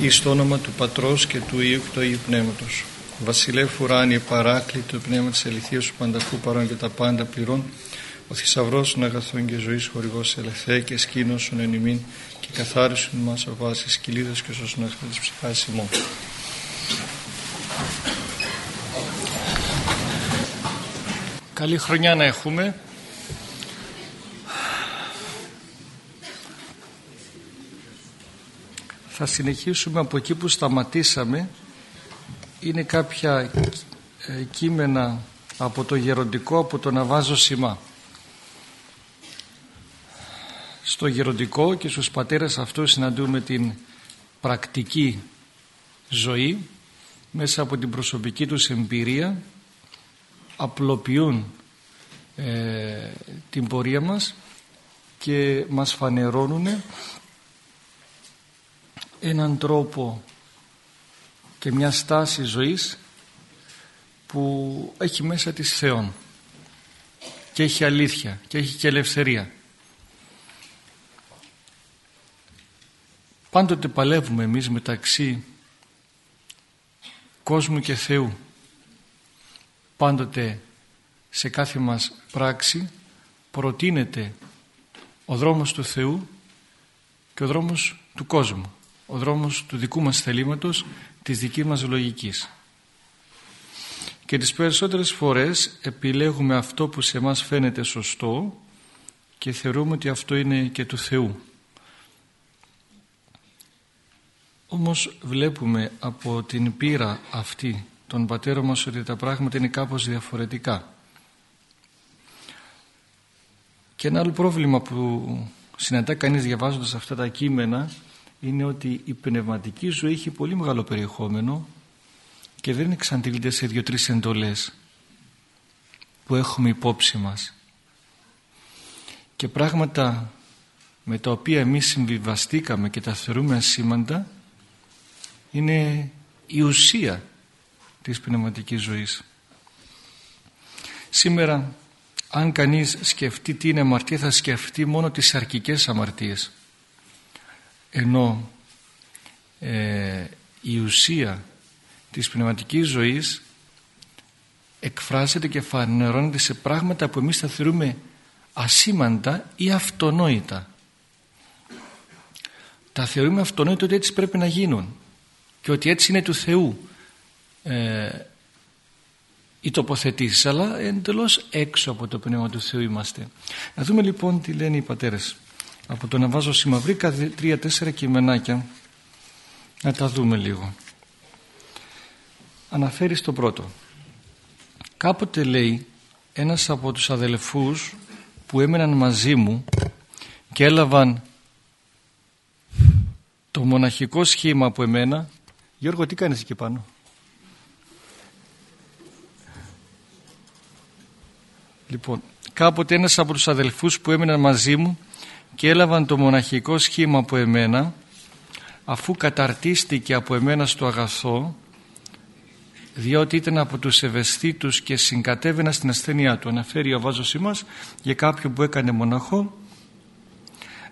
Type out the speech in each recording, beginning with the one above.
εις το όνομα του Πατρός και του Υιού και του Αγίου Πνεύματος. Βασιλεύ ουράνιε παράκλητο πνεύμα της αληθείας σου πανταχού παρόν και τα πάντα πληρών, ο θησαυρός των αγαθών και ζωής χορηγός ελευθέ και σκήνωσον εν ημίν και καθάρισον μας από βάσεις κυλίδες και σώσον αχθέ της ψυχάς ημών. Καλή χρονιά να έχουμε. Θα συνεχίσουμε από εκεί που σταματήσαμε. Είναι κάποια ε, κείμενα από το γεροντικό, από το να βάζω σημά. Στο γεροντικό και στους πατέρες αυτούς συναντούμε την πρακτική ζωή μέσα από την προσωπική τους εμπειρία απλοποιούν ε, την πορεία μας και μας φανερώνουν έναν τρόπο και μια στάση ζωής που έχει μέσα της Θεόν και έχει αλήθεια και έχει και ελευθερία. Πάντοτε παλεύουμε εμείς μεταξύ κόσμου και Θεού. Πάντοτε σε κάθε μας πράξη προτείνεται ο δρόμος του Θεού και ο δρόμος του κόσμου ο δρόμος του δικού μας θελήματος, της δικής μας λογικής. Και τις περισσότερες φορές επιλέγουμε αυτό που σε μας φαίνεται σωστό και θεωρούμε ότι αυτό είναι και του Θεού. Όμως βλέπουμε από την πείρα αυτή των πατέρων μας ότι τα πράγματα είναι κάπως διαφορετικά. Και ένα άλλο πρόβλημα που συναντά κανείς διαβάζοντας αυτά τα κείμενα είναι ότι η πνευματική ζωή έχει πολύ μεγάλο περιεχόμενο και δεν εξαντλείται σε δύο-τρεις εντολές που έχουμε υπόψη μας. Και πράγματα με τα οποία εμείς συμβιβαστήκαμε και τα θεωρούμε ασήμαντα είναι η ουσία της πνευματικής ζωής. Σήμερα αν κανείς σκεφτεί τι είναι αμαρτία θα σκεφτεί μόνο τις αρκικές αμαρτίες ενώ ε, η ουσία της πνευματικής ζωής εκφράζεται και φανερώνεται σε πράγματα που εμείς θα θεωρούμε ασήμαντα ή αυτονόητα. Τα θεωρούμε αυτονόητα ότι έτσι πρέπει να γίνουν και ότι έτσι είναι του Θεού ε, οι τοποθετήσεις αλλά εντελώς έξω από το Πνεύμα του Θεού είμαστε. Να δούμε λοιπόν τι λένε οι πατέρες από το να βάζω σήμα βρήκα τρία-τέσσερα κειμενάκια. Να τα δούμε λίγο. Αναφέρει στο πρώτο. Κάποτε λέει ένας από τους αδελφούς που έμεναν μαζί μου και έλαβαν το μοναχικό σχήμα από εμένα. Γιώργο τι κάνεις εκεί πάνω; Λοιπόν, κάποτε ένας από τους αδελφούς που έμεναν μαζί μου και έλαβαν το μοναχικό σχήμα από εμένα αφού καταρτίστηκε από εμένα στο αγαθό διότι ήταν από τους ευαισθήτους και συγκατέβαινα στην ασθένειά του. Αναφέρει ο Βάζος μας για κάποιον που έκανε μοναχό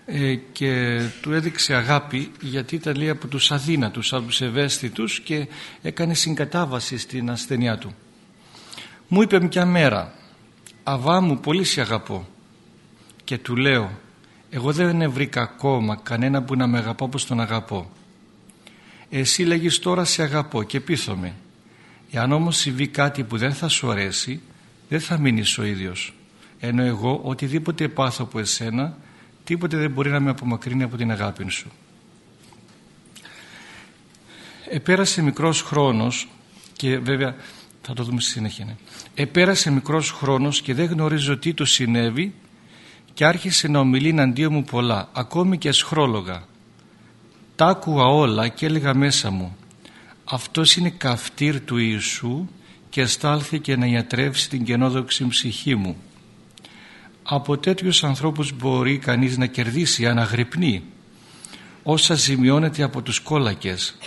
ε, και του έδειξε αγάπη γιατί ήταν λέει από τους αδύνατους, από τους ευαίσθητους και έκανε συγκατάβαση στην ασθένειά του. Μου είπε μια μέρα «Αβά μου πολύ σε αγαπώ» και του λέω εγώ δεν βρήκα ακόμα κανένα που να με αγαπώ όπως τον αγαπώ. Εσύ λέγεις τώρα σε αγαπώ και πείθομαι. Εάν όμως συμβεί κάτι που δεν θα σου αρέσει, δεν θα μείνεις ο ίδιος. Ενώ εγώ οτιδήποτε πάθω από εσένα, τίποτε δεν μπορεί να με απομακρύνει από την αγάπη σου. Επέρασε μικρός χρόνος και βέβαια θα το δούμε στη συνέχεια. Ναι. Επέρασε μικρός χρόνος και δεν γνωρίζω τι του συνέβη και άρχισε να ομιλεί εναντίον μου πολλά, ακόμη και ασχρόλογα. Τα άκουγα όλα και έλεγα μέσα μου «Αυτός είναι καυτήρ του Ιησού και αισθάλθηκε να ιατρεύσει την κενόδοξη ψυχή μου». Από τέτοιους ανθρώπους μπορεί κανείς να κερδίσει αν αγρυπνεί όσα ζημιώνεται από τους κόλακες.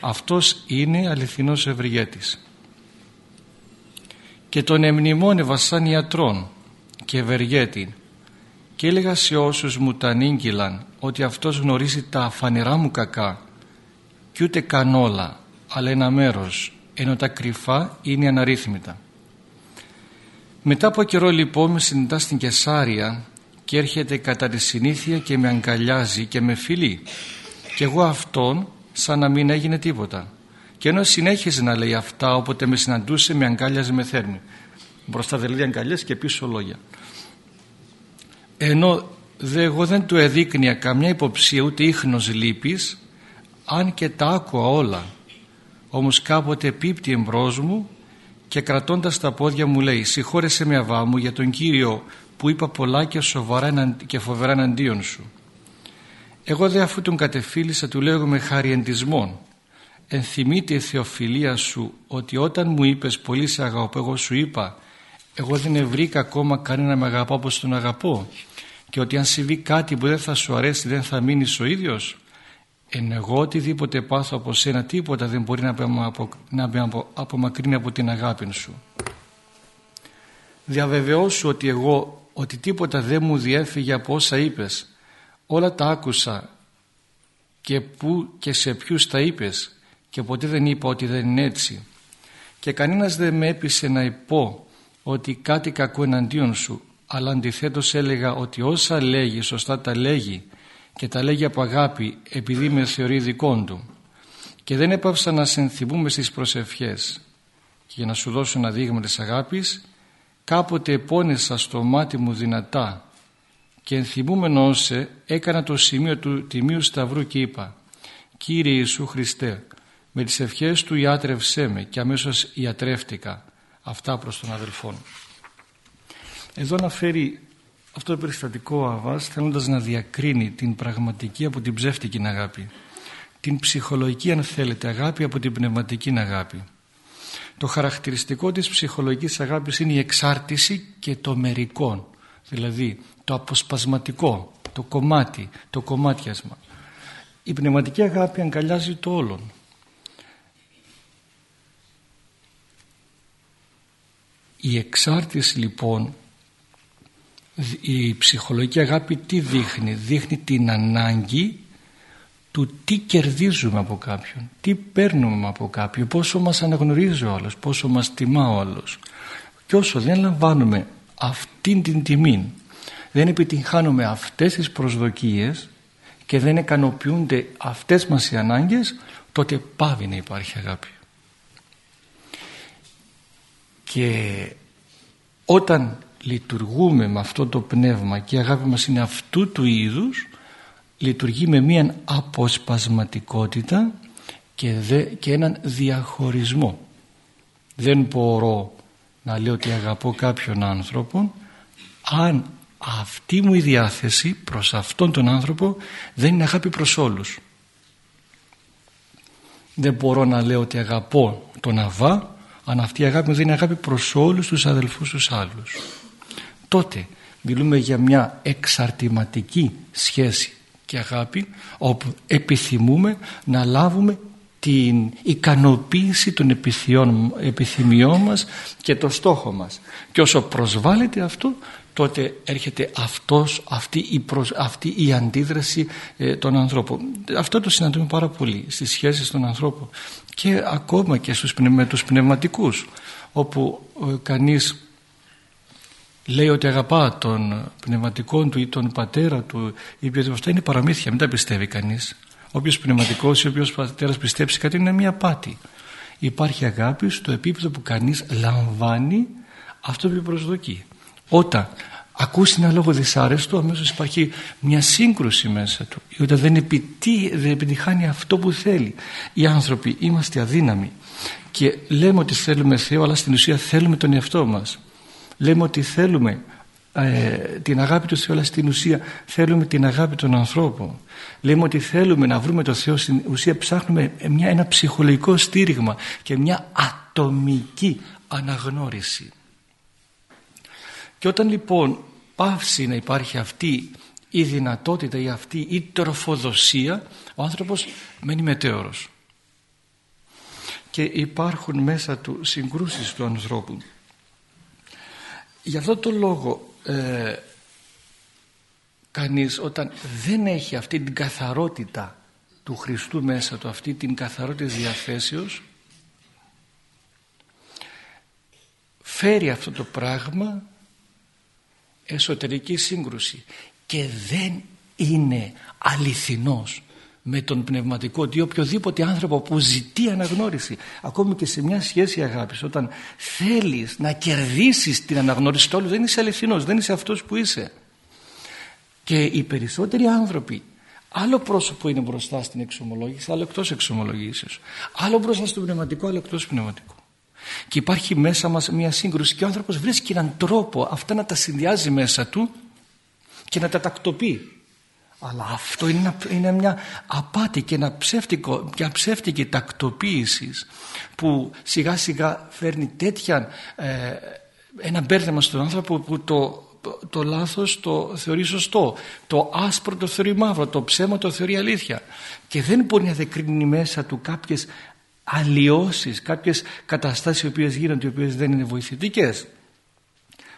Αυτός είναι αληθινός ευεργέτης. Και τον εμνημόνευα σαν ιατρών και ευεργέτη και έλεγα σε όσους μου τα ανήγγυλαν ότι αυτός γνωρίζει τα φανερά μου κακά και ούτε καν όλα αλλά ένα μέρος ενώ τα κρυφά είναι αναρρύθμιτα. Μετά από καιρό λοιπόν με συναντά στην Κεσάρια και έρχεται κατά τη συνήθεια και με αγκαλιάζει και με φιλεί. Και εγώ αυτόν σαν να μην έγινε τίποτα. Και ενώ συνέχιζε να λέει αυτά όποτε με συναντούσε με αγκάλιαζε με θέρμη. Μπροστά δηλαδή αγκαλιές και πίσω λόγια ενώ δε, εγώ δεν του εδείκνυα καμιά υποψία ούτε ίχνος λύπης αν και τα άκουα όλα. Όμως κάποτε πίπτει εμπρός μου και κρατώντας τα πόδια μου λέει «Συγχώρεσαι με αβά μου για τον Κύριο που είπα πολλά και σοβαρά και φοβερά εναντίον σου». Εγώ δε αφού τον κατεφίλησα του λέω με χαριεντισμόν. «Ενθυμείται η θεοφιλία σου ότι όταν μου είπες πολύ σε αγαπώ εγώ σου είπα εγώ δεν βρήκα ακόμα κανένα με αγαπά όπως τον αγαπώ και ότι αν συμβεί κάτι που δεν θα σου αρέσει δεν θα μείνεις ο ίδιος Εν εγώ οτιδήποτε πάθω από σένα τίποτα δεν μπορεί να με, απο, να απομακρύνει από την αγάπη σου. Διαβεβαιώσου ότι εγώ ότι τίποτα δεν μου διέφυγε από όσα είπες. Όλα τα άκουσα και που και σε ποιους τα είπες και ποτέ δεν είπα ότι δεν είναι έτσι. Και κανένας δεν με έπεισε να υπώ ότι κάτι κακό εναντίον σου αλλά αντιθέτως έλεγα ότι όσα λέγει σωστά τα λέγει και τα λέγει από αγάπη επειδή με θεωρεί δικών του. Και δεν έπαυσα να σε ενθυμούμε στις προσευχές. Και για να σου δώσω ένα δείγμα της αγάπης κάποτε επώνεσα στο μάτι μου δυνατά και ενθυμούμενο όσε έκανα το σημείο του Τιμίου Σταυρού και είπα Κύριε Ιησού Χριστέ με τις ευχές του ιάτρευσέ με και αμέσως ιατρεύτηκα αυτά προς τον αδελφόν εδώ αναφέρει αυτό το περιστατικό ο Αβάς θέλοντας να διακρίνει την πραγματική από την ψεύτικη αγάπη. Την ψυχολογική αν θέλετε αγάπη από την πνευματική αγάπη. Το χαρακτηριστικό της ψυχολογικής αγάπης είναι η εξάρτηση και το μερικό δηλαδή το αποσπασματικό το κομμάτι, το κομμάτιασμα. Η πνευματική αγάπη αγκαλιάζει το όλον. Η εξάρτηση λοιπόν η ψυχολογική αγάπη τι δείχνει; Δείχνει την ανάγκη του τι κερδίζουμε από κάποιον τι παίρνουμε από κάποιον πόσο μας αναγνωρίζει ο άλλος πόσο μας τιμά ο άλλος. Και όσο δεν λαμβάνουμε αυτήν την τιμή δεν επιτυγχάνουμε αυτές τις προσδοκίες και δεν ικανοποιούνται αυτές μας οι ανάγκες τότε πάβει να υπάρχει αγάπη. Και όταν λειτουργούμε με αυτό το πνεύμα και η αγάπη μας είναι αυτού του είδους λειτουργεί με μία αποσπασματικότητα και, δε, και έναν διαχωρισμό. Δεν μπορώ να λέω ότι αγαπώ κάποιον άνθρωπο αν αυτή μου η διάθεση προς αυτόν τον άνθρωπο δεν είναι αγάπη προς όλους. Δεν μπορώ να λέω ότι αγαπώ τον Αβά αν αυτή η αγάπη μου δεν είναι αγάπη προς όλους τους αδελφούς τους άλλους τότε μιλούμε για μια εξαρτηματική σχέση και αγάπη όπου επιθυμούμε να λάβουμε την ικανοποίηση των επιθυμιών μας και το στόχο μας. Και όσο προσβάλλεται αυτό τότε έρχεται αυτός, αυτή, η αυτή η αντίδραση ε, των ανθρώπων. Αυτό το συναντούμε πάρα πολύ στις σχέσεις των ανθρώπων και ακόμα και στους, με τους πνευματικούς όπου ε, κανείς λέει ότι αγαπά τον πνευματικό του ή τον πατέρα του ή οποιοδήποτε αυτά είναι παραμύθια, μην τα πιστεύει κανείς. Όποιος πνευματικός ή όποιος πατέρας πιστέψει κάτι είναι μια πάτη υπάρχει αγάπη στο επίπεδο που κανείς λαμβάνει αυτό που προσδοκεί. Όταν ακούσει ένα λόγο δυσάρεστο αμέσως υπάρχει μια σύγκρουση μέσα του ή όταν δεν, επιτύ, δεν επιτυχάνει αυτό που θέλει. Οι άνθρωποι είμαστε αδύναμοι και λέμε ότι θέλουμε Θεό αλλά στην ουσία θέλουμε τον εαυτό μας λέμε ότι θέλουμε ε, την αγάπη του Θεού αλλά στην ουσία θέλουμε την αγάπη των ανθρώπων. Λέμε ότι θέλουμε να βρούμε τον Θεό στην ουσία ψάχνουμε μια, ένα ψυχολογικό στήριγμα και μια ατομική αναγνώριση. Και όταν λοιπόν πάυσει να υπάρχει αυτή η δυνατότητα ή αυτή η τροφοδοσία ο άνθρωπος μένει μετέωρος. Και υπάρχουν μέσα του συγκρούσεις του ανθρώπου Γι' αυτό το λόγο ε, κανείς όταν δεν έχει αυτή την καθαρότητα του Χριστού μέσα του αυτή την καθαρότητα της διαθέσεως φέρει αυτό το πράγμα εσωτερική σύγκρουση και δεν είναι αληθινός με τον πνευματικό ότι οποιοδήποτε άνθρωπο που ζητεί αναγνώριση ακόμη και σε μια σχέση αγάπης όταν θέλεις να κερδίσεις την αναγνώριση του όλου δεν είσαι αληθινός, δεν είσαι αυτός που είσαι. Και οι περισσότεροι άνθρωποι άλλο πρόσωπο είναι μπροστά στην εξομολόγηση άλλο εκτός εξομολογήσεως. Άλλο μπροστά στο πνευματικό άλλο εκτός πνευματικού. Και υπάρχει μέσα μας μια σύγκρουση και ο άνθρωπος βρίσκει έναν τρόπο αυτά να τα συνδυάζει μέσα του και να τα τακτοποιεί αλλά αυτό είναι, είναι μια απάτη και ένα ψεύτικο, μια ψεύτικη τακτοποίησης που σιγά σιγά φέρνει τέτοια ε, ένα μπέρδεμα στον άνθρωπο που το, το λάθος το θεωρεί σωστό. Το άσπρο το θεωρεί μαύρο το ψέμα το θεωρεί αλήθεια. Και δεν μπορεί να δεκρίνει μέσα του κάποιες αλλοιώσεις κάποιες καταστάσεις οι οποίες γίνονται οι οποίες δεν είναι βοηθητικές.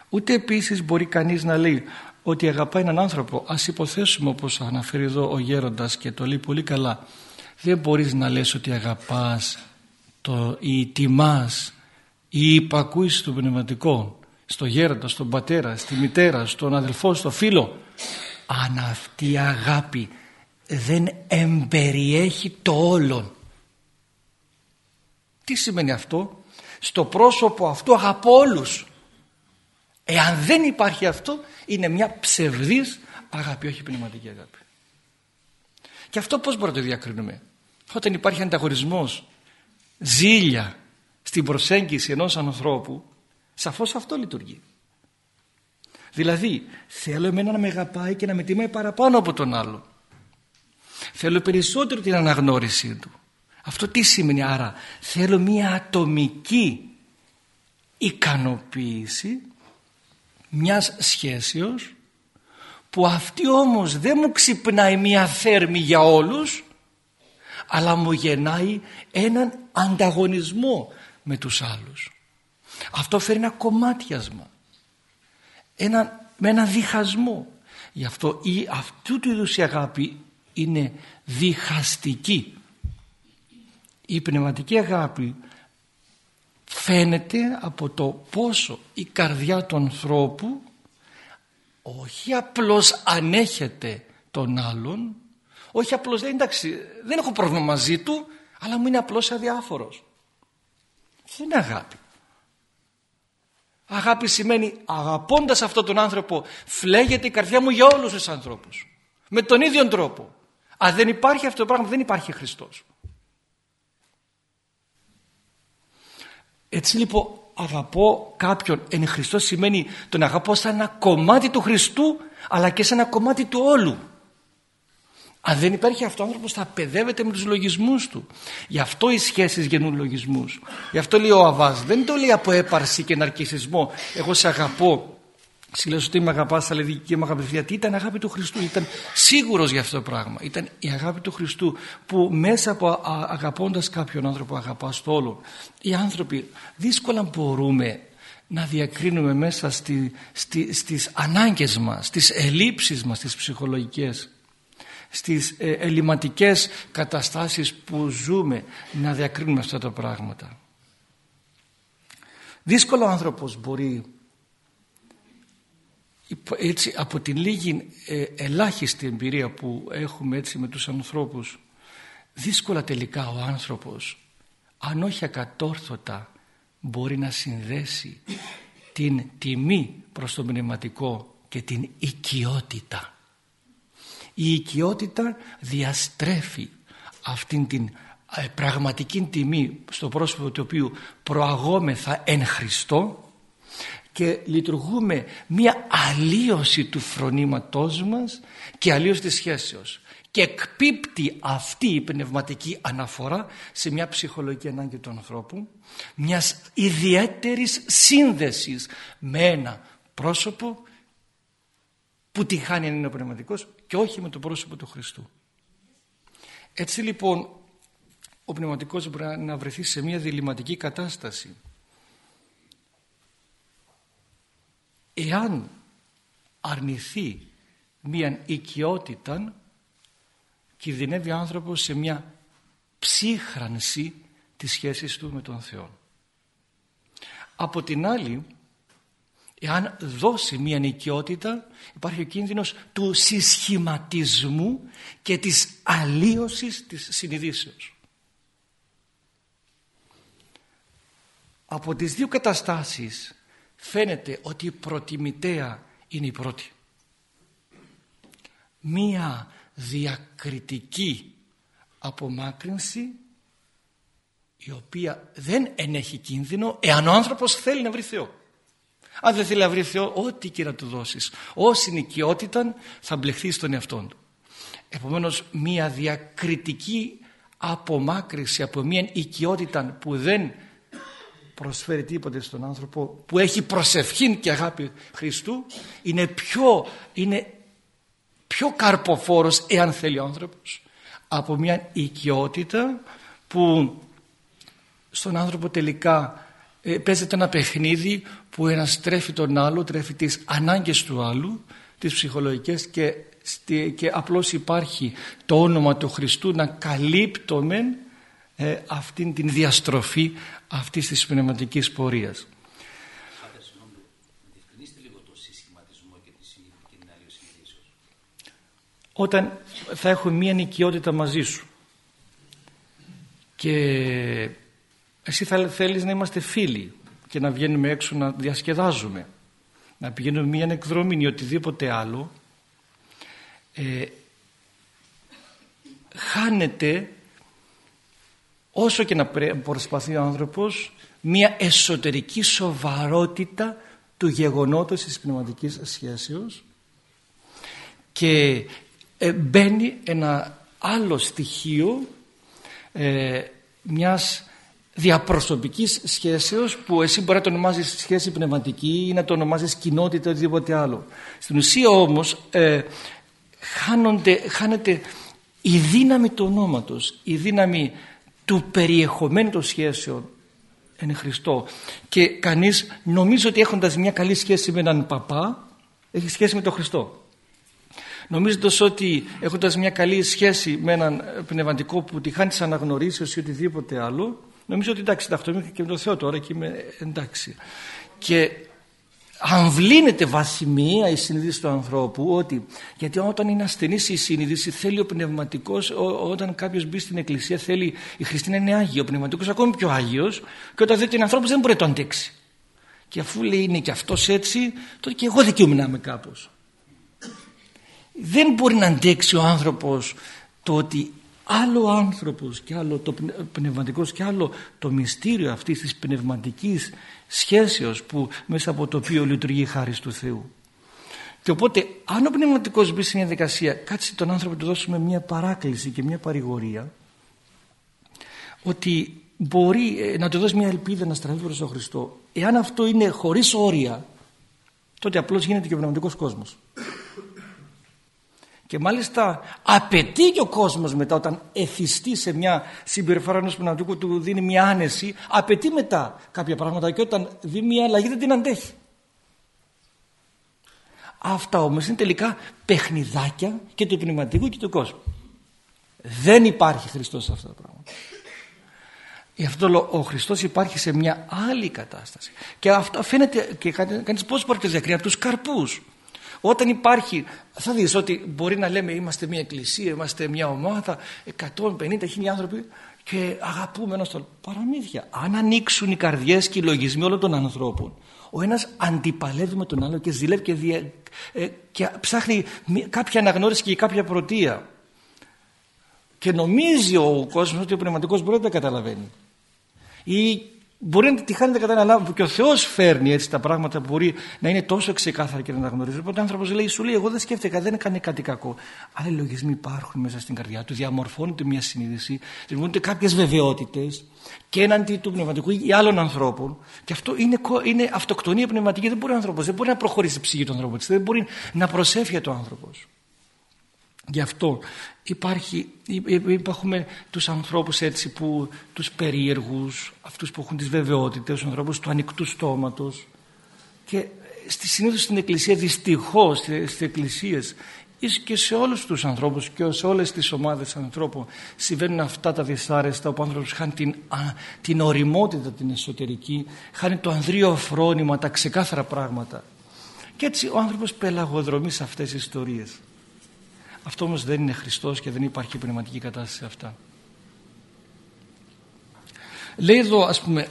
Ούτε επίσης μπορεί κανείς να λέει ότι αγαπάει έναν άνθρωπο. Ας υποθέσουμε όπως αναφέρει εδώ ο γέροντας και το λέει πολύ καλά δεν μπορείς να λες ότι αγαπάς το, ή τιμάς ή υπακούεις στο πνευματικό στο γέροντα, στον πατέρα, στη μητέρα, στον αδελφό, στο φίλο. Αν αυτή η αγάπη δεν εμπεριέχει το όλον τι σημαίνει αυτό; Στο πρόσωπο αυτό αγαπώ όλους. Εάν δεν υπάρχει αυτό είναι μια ψευδής αγάπη όχι πνευματική αγάπη. Και αυτό πως μπορούμε να το διακρίνουμε; Όταν υπάρχει ανταγωνισμός ζήλια στην προσέγγιση ενός ανθρώπου σαφώς αυτό λειτουργεί. Δηλαδή θέλω εμένα να με αγαπάει και να με τιμάει παραπάνω από τον άλλο. Θέλω περισσότερο την αναγνώρισή του. Αυτό τι σημαίνει; Άρα θέλω μια ατομική ικανοποίηση μιας σχέσεως που αυτή όμως δεν μου ξυπνάει μια θέρμη για όλους αλλά μου γεννάει έναν ανταγωνισμό με τους άλλους. Αυτό φέρει ένα κομμάτιασμα, ένα, με ένα διχασμό. Γι' αυτό η, αυτού του είδους η αγάπη είναι διχαστική. Η πνευματική αγάπη φαίνεται από το πόσο η καρδιά του ανθρώπου όχι απλώς ανέχεται τον άλλον όχι απλώς δεν εντάξει δεν έχω πρόβλημα μαζί του αλλά μου είναι απλώς αδιάφορος αυτό είναι αγάπη. Αγάπη σημαίνει αγαπώντας αυτόν τον άνθρωπο φλέγεται η καρδιά μου για όλους τους ανθρώπους. Με τον ίδιο τρόπο. Αν δεν υπάρχει αυτό το πράγμα δεν υπάρχει Χριστός Έτσι λοιπόν αγαπώ κάποιον εν Χριστώ σημαίνει τον αγαπώ σαν ένα κομμάτι του Χριστού αλλά και σαν ένα κομμάτι του όλου. Αν δεν υπάρχει αυτό ο άνθρωπος θα παιδεύεται με τους λογισμούς του. Γι' αυτό οι σχέσεις γεννούν λογισμούς. Γι' αυτό λέει ο Αβάς δεν το λέει από έπαρση και ναρκισισμό εγώ σε αγαπώ Συλλέω ότι με αγαπάς, θα λέει και με αγαπητή. Γιατί ήταν αγάπη του Χριστού. Ήταν σίγουρος για αυτό το πράγμα. Ήταν η αγάπη του Χριστού που μέσα από αγαπώντας κάποιον άνθρωπο αγαπάς το όλο. Οι άνθρωποι δύσκολα μπορούμε να διακρίνουμε μέσα στη, στη, στις ανάγκες μας, στις ελλείψεις μας, στις ψυχολογικές, στις ε, ελληματικές καταστάσεις που ζούμε να διακρίνουμε αυτά τα πράγματα. Δύσκολο ο άνθρωπος μπορεί έτσι από την λίγη ε, ελάχιστη εμπειρία που έχουμε έτσι με τους ανθρώπους δύσκολα τελικά ο άνθρωπος αν όχι ακατόρθωτα μπορεί να συνδέσει την τιμή προς το πνευματικό και την οικειότητα. Η οικειότητα διαστρέφει αυτήν την ε, πραγματική τιμή στο πρόσωπο του οποίου προαγόμεθα εν Χριστώ και λειτουργούμε μία αλλίωση του φρονήματός μας και αλλίωση της σχέσεως και εκπίπτει αυτή η πνευματική αναφορά σε μια ψυχολογική ανάγκη του ανθρώπου μιας ιδιαίτερης σύνδεσης με ένα πρόσωπο που τη χάνει αν είναι ο πνευματικός και όχι με το πρόσωπο του Χριστού. Έτσι λοιπόν ο πνευματικός μπορεί να βρεθεί σε μια διληματική κατάσταση εάν αρνηθεί μία οικειότητα κινδυνεύει ο άνθρωπος σε μια ψύχρανση της σχέσης του με τον Θεό. Από την άλλη, εάν δώσει μια νοικιότητα υπάρχει ο κίνδυνος του συσχηματισμού και της αλλίωσης της συνειδήσεως. Από τις δύο καταστάσεις φαίνεται ότι η προτιμητέα είναι η πρώτη. Μία διακριτική απομάκρυνση η οποία δεν ενέχει κίνδυνο εάν ο άνθρωπος θέλει να βρει Θεό. Αν δεν θέλει να βρει Θεό, ό,τι και να του δώσεις, όση νοικιότητα θα μπλεχθεί στον εαυτό του. Επομένως, μία διακριτική απομάκρυση από μία οικειότητα που δεν προσφέρει τίποτε στον άνθρωπο, που έχει προσευχήν και αγάπη Χριστού, είναι πιο, είναι πιο καρποφόρος, εάν θέλει ο άνθρωπος, από μια οικειότητα που στον άνθρωπο τελικά ε, παίζεται ένα παιχνίδι που ένας τρέφει τον άλλο, τρέφει τις ανάγκες του άλλου, τις ψυχολογικές και, και απλώς υπάρχει το όνομα του Χριστού να καλύπτουμε ε, αυτήν την διαστροφή αυτής της πνευματικής πορείας. Όταν θα έχω μία νοικιότητα μαζί σου και εσύ θα θέλεις να είμαστε φίλοι και να βγαίνουμε έξω να διασκεδάζουμε να πηγαίνουμε μια εκδρομή ή οτιδήποτε άλλο ε, χάνεται όσο και να προσπαθεί ο άνθρωπος μια εσωτερική σοβαρότητα του γεγονότος της πνευματικής σχέσεως και ε, μπαίνει ένα άλλο στοιχείο ε, μιας διαπροσωπικής σχέσεως που εσύ μπορεί να το ονομάζεις σχέση πνευματική ή να το ονομάζεις κοινότητα ή οτιδήποτε άλλο. Στην ουσία όμως ε, χάνεται η δύναμη του ονόματος, η δύναμη του περιεχομένου των σχέσεων εν Χριστώ και κανείς νομίζει ότι έχοντας μια καλή σχέση με έναν παπά έχει σχέση με τον Χριστό. Νομίζοντας ότι έχοντας μια καλή σχέση με έναν πνευματικό που τη χάνεις αναγνωρίσεως ή οτιδήποτε άλλο Νομίζω ότι εντάξει, ταυτομήθηκα και με τον Θεό τώρα και είμαι εντάξει. Και αμβλύνεται βαθμία η συνείδηση του ανθρώπου ότι γιατί όταν είναι ασθενής η συνείδηση θέλει ο πνευματικό, όταν κάποιος μπει στην εκκλησία θέλει η Χριστίνα είναι άγιο, ο πνευματικός ακόμη πιο άγιος και όταν δεν είναι ανθρώπου δεν μπορεί να το αντέξει. Και αφού λέει είναι και αυτός έτσι, τότε και εγώ δικαιούμαι να είμαι κάπως. Δεν μπορεί να αντέξει ο άνθρωπος το ότι άλλο άνθρωπος και άλλο το πνευματικός και άλλο το μυστήριο αυτής της πνευματικής σχέσεως που μέσα από το οποίο λειτουργεί η χάρη του Θεού. Και οπότε αν ο πνευματικός μπει στην διαδικασία κάτσε τον άνθρωπο του δώσουμε μια παράκληση και μια παρηγορία ότι μπορεί ε, να του δώσει μια ελπίδα να στραφεί προς τον Χριστό εάν αυτό είναι χωρίς όρια τότε απλώς γίνεται και ο πνευματικός κόσμος και μάλιστα απαιτεί και ο κόσμος μετά όταν εθιστεί σε μια συμπεριφορά ενός πνευματικού του δίνει μια άνεση απαιτεί μετά κάποια πράγματα και όταν δει μια αλλαγή δεν την αντέχει. Αυτά όμως είναι τελικά παιχνιδάκια και του πνευματικού και του κόσμου. Δεν υπάρχει Χριστός σε αυτά τα πράγματα. Γι' αυτό ο Χριστός υπάρχει σε μια άλλη κατάσταση. Και αυτό φαίνεται και κανείς πώς μπορεί να διακρίνει από τους καρπούς. Όταν υπάρχει, θα δεις ότι μπορεί να λέμε είμαστε μια εκκλησία, είμαστε μια ομάδα, 150 χίλια άνθρωποι και αγαπούμε ένας τον παραμύθια. Αν ανοίξουν οι καρδιές και οι λογισμοί όλων των ανθρώπων, ο ένας αντιπαλεύει με τον άλλο και ζηλεύει και, δια, ε, και ψάχνει κάποια αναγνώριση και κάποια πρωτεία. Και νομίζει ο κόσμος ότι ο πνευματικός μπορεί να τα καταλαβαίνει. Ή Μπορεί να τη χάνετε κατά ένα που και ο Θεός φέρνει έτσι τα πράγματα που μπορεί να είναι τόσο ξεκάθαρα και να τα γνωρίζει. Οπότε ο άνθρωπος λέει: Σου λέει, Εγώ δεν σκέφτηκα, δεν έκανε κάτι κακό. Αλλά οι λογισμοί υπάρχουν μέσα στην καρδιά του, διαμορφώνεται μια συνείδηση, δημιουργούνται κάποιες βεβαιότητες και έναντι του πνευματικού ή άλλων ανθρώπων. Και αυτό είναι, είναι αυτοκτονία πνευματική. Δεν μπορεί ο άνθρωπος, δεν μπορεί να προχωρήσει η ψυχή του ανθρώπου, δεν μπορεί να προσέφει ο άνθρωπος. Γι' αυτό υπάρχει, υπάρχουμε τους ανθρώπους έτσι που τους περίεργους, αυτούς που έχουν τις βεβαιότητες, τους ανθρώπους του ανοιχτού στόματος. Και στη συνήθως στην εκκλησία δυστυχώς στις εκκλησίες και σε όλους τους ανθρώπους και σε όλες τις ομάδες ανθρώπων συμβαίνουν αυτά τα δυσάρεστα όπου ο άνθρωπος χάνει την, την οριμότητα την εσωτερική χάνει το ανδρείο φρόνημα, τα ξεκάθαρα πράγματα. Και έτσι ο άνθρωπος πελαγοδρομεί σε αυτές τις ιστορίες αυτό όμως δεν είναι Χριστός και δεν υπάρχει πνευματική κατάσταση σε αυτά. Λέει εδώ ας πούμε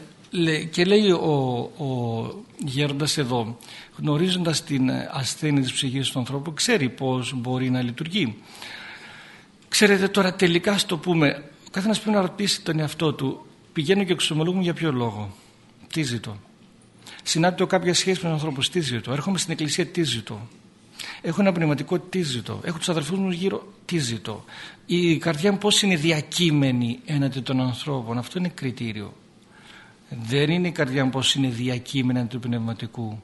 και λέει ο, ο γέροντας εδώ γνωρίζοντας την ασθένεια της ψυχής του ανθρώπου ξέρει πως μπορεί να λειτουργεί. Ξέρετε τώρα τελικά στο πούμε ο καθένας πρέπει να ρωτήσει τον εαυτό του πηγαίνω και εξομολογούμε για ποιο λόγο. Τι ζητώ. Συνάπτω κάποια σχέση με τον ανθρώπο τι ζητώ. Έρχομαι στην εκκλησία τι ζητώ έχω ένα πνευματικό τι ζητώ. Έχω τους αδερφούς μου γύρω τι ζητώ. Η καρδιά μου πως είναι διακείμενη έναντι των ανθρώπων. Αυτό είναι κριτήριο. Δεν είναι η καρδιά μου πως είναι διακείμενα του πνευματικού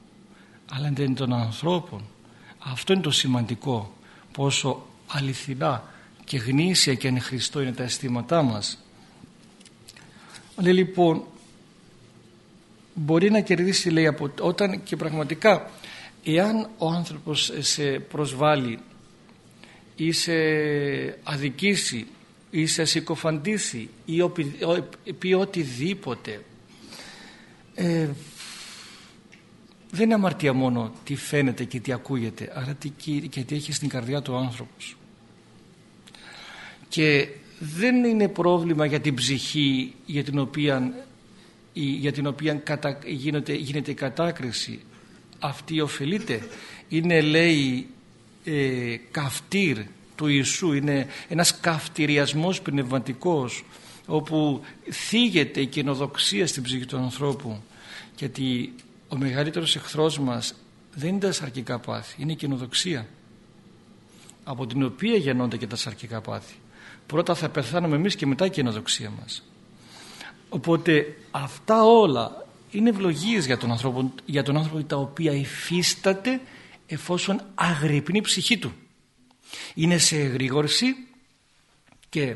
αλλά είναι των ανθρώπων. Αυτό είναι το σημαντικό. Πόσο αληθινά και γνήσια και αν Χριστό είναι τα αισθήματά μας. Αλλά λοιπόν μπορεί να κερδίσει λέει από όταν και πραγματικά εάν ο άνθρωπος σε προσβάλλει ή σε αδικήσει ή σε συκοφαντήσει ή πει οτιδήποτε ε, δεν είναι αμαρτία μόνο τι φαίνεται και τι ακούγεται αλλά τι, και τι έχει στην καρδιά του άνθρωπος. Και δεν είναι πρόβλημα για την ψυχή για την οποία, για την οποία κατα, γίνεται, γίνεται η κατάκριση αυτή ωφελείται είναι λέει ε, καυτήρ του Ιησού είναι ένας καυτηριασμός πνευματικός όπου θίγεται η κοινοδοξία στην ψυχή του ανθρώπου γιατί ο μεγαλύτερος εχθρός μας δεν είναι τα σαρκικά πάθη, είναι η κοινοδοξία από την οποία γεννώνται και τα σαρκικά πάθη. Πρώτα θα πεθάνουμε εμείς και μετά η κοινοδοξία μας. Οπότε αυτά όλα είναι ευλογίες για τον άνθρωπο, για τον άνθρωπο τα οποία υφίσταται εφόσον αγρυπνεί η ψυχή του. Είναι σε εγρήγορση και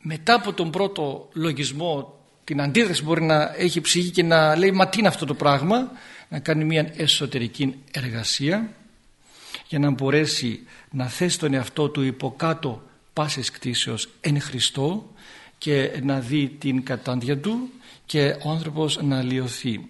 μετά από τον πρώτο λογισμό την αντίδραση μπορεί να έχει ψυχή και να λέει μα τι είναι αυτό το πράγμα να κάνει μια εσωτερική εργασία για να μπορέσει να θέσει τον εαυτό του υποκάτω πάσης κτίσεως εν Χριστώ και να δει την κατάντια του και ο άνθρωπος να λιωθεί.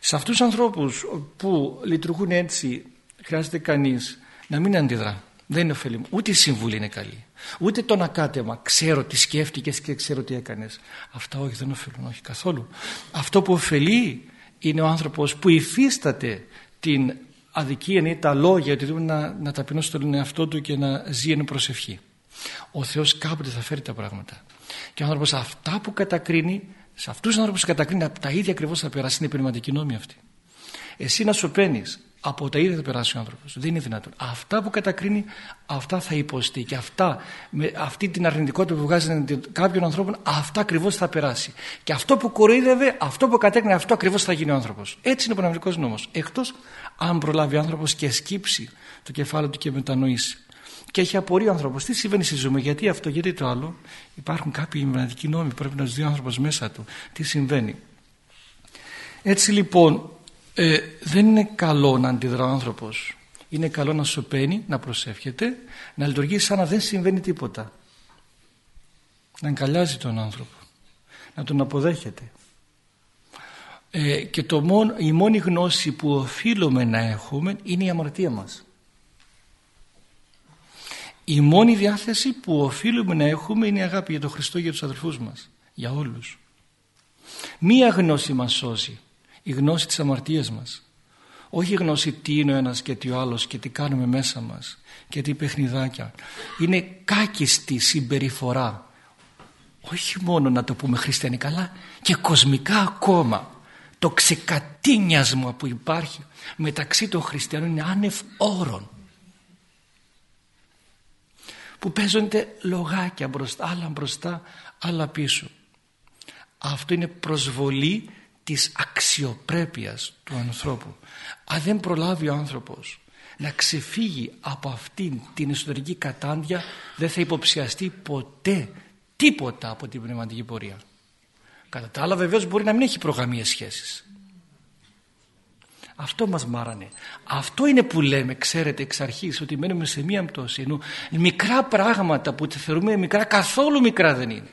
Σε αυτούς τους ανθρώπους που λειτουργούν έτσι χρειάζεται κανείς να μην αντιδρά. Δεν είναι ωφέλιμο. Ούτε η συμβουλή είναι καλή. Ούτε το ανακάτεμα. Ξέρω τι σκέφτηκες και ξέρω τι έκανες. Αυτά όχι δεν ωφελούν. Όχι καθόλου. Αυτό που ωφελεί είναι ο άνθρωπος που υφίσταται την αδικία ή τα λόγια ότι να, να ταπεινώσει τον εαυτό του και να ζει εν προσευχή. Ο Θεός κάποτε θα φέρει τα πράγματα. Και ο άνθρωπος αυτά που κατακρίνει, σε αυτούς τους άνθρωπους που κατακρίνει, τα ίδια ακριβώς θα περάσει. Είναι πνευματική νόμη αυτή. Εσύ να σου παίρνεις από τα ίδια θα περάσει ο άνθρωπος. Δεν είναι δυνατόν. Αυτά που κατακρίνει, αυτά θα υποστεί. Και αυτά, με αυτή την αρνητικότητα που βγάζει κάποιων ανθρώπων, αυτά ακριβώς θα περάσει. Και αυτό που κοροϊδεύε, αυτό που κατέκρινε, αυτό ακριβώς θα γίνει ο άνθρωπος. Έτσι είναι ο πνευματικό νόμος. Εκτός αν προλάβει ο άνθρωπος και σκύψει το κεφάλαιο του και μετανοήσει. Και έχει απορία ο άνθρωπος. Τι συμβαίνει στη ζωή γιατί αυτό, γιατί το άλλο. Υπάρχουν κάποιοι πνευματικοί νόμοι που πρέπει να τους δει ο άνθρωπος μέσα του. Τι συμβαίνει. Έτσι λοιπόν ε, δεν είναι καλό να αντιδρά ο άνθρωπος είναι καλό να σωπαίνει, να προσεύχεται να λειτουργεί σαν να δεν συμβαίνει τίποτα να εγκαλιάζει τον άνθρωπο να τον αποδέχεται ε, και το μόνο, η μόνη γνώση που οφείλουμε να έχουμε είναι η αμαρτία μας η μόνη διάθεση που οφείλουμε να έχουμε είναι η αγάπη για τον Χριστό και για τους αδελφούς μας για όλους. Μία γνώση μας σώζει η γνώση της αμαρτίας μας. Όχι η γνώση τι είναι ο ένας και τι ο άλλος και τι κάνουμε μέσα μας και τι παιχνιδάκια. Είναι κάκιστη συμπεριφορά. Όχι μόνο να το πούμε χριστιανικά αλλά και κοσμικά ακόμα. Το ξεκατίνιασμα που υπάρχει μεταξύ των χριστιανών είναι άνευ όρων που παίζονται λογάκια μπροστά, άλλα μπροστά, άλλα πίσω. Αυτό είναι προσβολή της αξιοπρέπειας του ανθρώπου. Αν δεν προλάβει ο άνθρωπος να ξεφύγει από αυτήν την εσωτερική κατάντια δεν θα υποψιαστεί ποτέ τίποτα από την πνευματική πορεία. Κατά τα άλλα βεβαίως μπορεί να μην έχει προγραμμίες σχέσεις. Αυτό μας μάρανε. Αυτό είναι που λέμε, ξέρετε, εξ αρχής, ότι μένουμε σε μία πτώση. Ενώ μικρά πράγματα που θεωρούμε μικρά, καθόλου μικρά δεν είναι.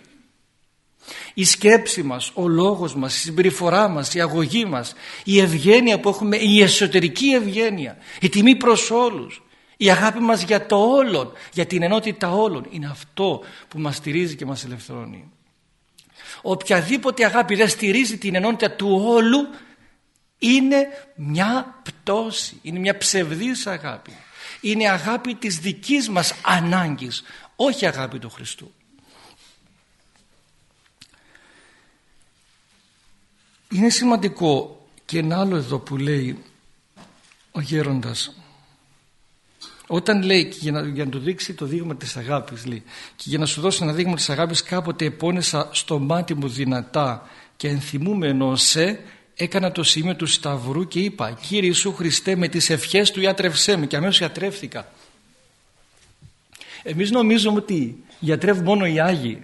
Η σκέψη μας, ο λόγος μας, η συμπεριφορά μας, η αγωγή μας, η ευγένεια που έχουμε, η εσωτερική ευγένεια, η τιμή προς όλους, η αγάπη μας για το όλον, για την ενότητα όλων, είναι αυτό που μας στηρίζει και μας ελευθερώνει. Οποιαδήποτε αγάπη δεν στηρίζει την ενότητα του όλου είναι μια πτώση, είναι μια ψευδής αγάπη. Είναι αγάπη της δικής μας ανάγκης, όχι αγάπη του Χριστού. Είναι σημαντικό και ένα άλλο εδώ που λέει ο γέροντας όταν λέει και για να, για να του δείξει το δείγμα της αγάπης λέει, και για να σου δώσει ένα δείγμα της αγάπης κάποτε επώνεσα στο μάτι μου δυνατά και ενθυμούμενο σε έκανα το σημείο του Σταυρού και είπα Κύριε Ιησού Χριστέ με τις ευχές του ιατρευσέ με και αμέσως ιατρεύθηκα. Εμείς νομίζουμε ότι γιατρεύουν μόνο οι Άγιοι.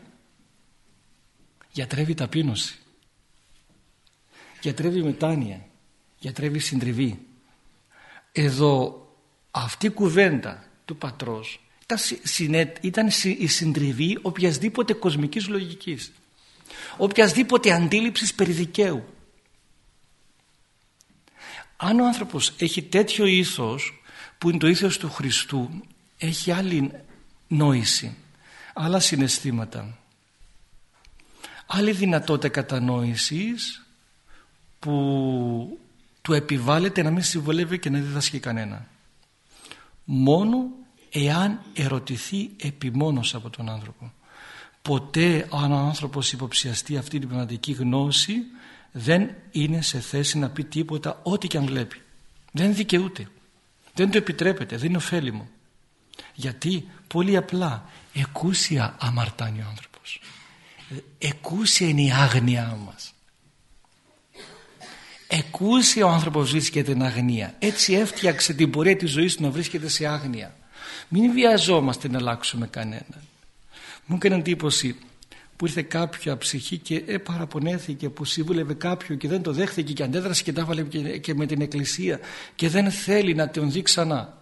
Γιατρεύει ταπείνωση. Γιατρεύει μετάνοια. Γιατρεύει συντριβή. Εδώ αυτή η κουβέντα του πατρός ήταν η συντριβή οποιασδήποτε κοσμικής λογικής. Οποιασδήποτε αντίληψης περί δικαίου. Αν ο άνθρωπος έχει τέτοιο ήθος που είναι το ήθος του Χριστού έχει άλλη νόηση, άλλα συναισθήματα, άλλη δυνατότητα κατανόησης που του επιβάλλεται να μην συμβολεύει και να διδάσκει κανένα. Μόνο εάν ερωτηθεί επιμόνως από τον άνθρωπο. Ποτέ αν ο άνθρωπος υποψιαστεί αυτή την πνευματική γνώση δεν είναι σε θέση να πει τίποτα ό,τι και αν βλέπει. Δεν δικαιούται. Δεν το επιτρέπεται. Δεν είναι ωφέλιμο. Γιατί; Πολύ απλά εκούσια αμαρτάνει ο άνθρωπος. Εκούσια είναι η άγνοιά μας. Εκούσια ο άνθρωπος βρίσκεται στην αγνία. Έτσι έφτιαξε την πορεία της ζωής του να βρίσκεται σε άγνοια. Μην βιαζόμαστε να αλλάξουμε κανέναν. Μου έκανε εντύπωση που ήρθε κάποια ψυχή και ε, παραπονέθηκε που σύμβουλευε κάποιον και δεν το δέχθηκε και αντέδρασε και τα έβαλε και, με την εκκλησία και δεν θέλει να τον δει ξανά.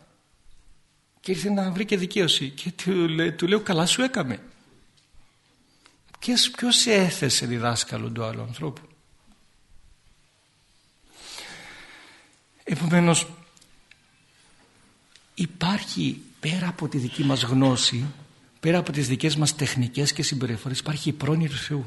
Και ήρθε να βρει και δικαίωση και του, του λέω καλά σου έκαμε. Και ποιος σε έθεσε διδάσκαλο του άλλου ανθρώπου; Επομένως υπάρχει πέρα από τη δική μας γνώση πέρα από τις δικές μας τεχνικές και συμπεριφορές υπάρχει η πρόνοια του Θεού.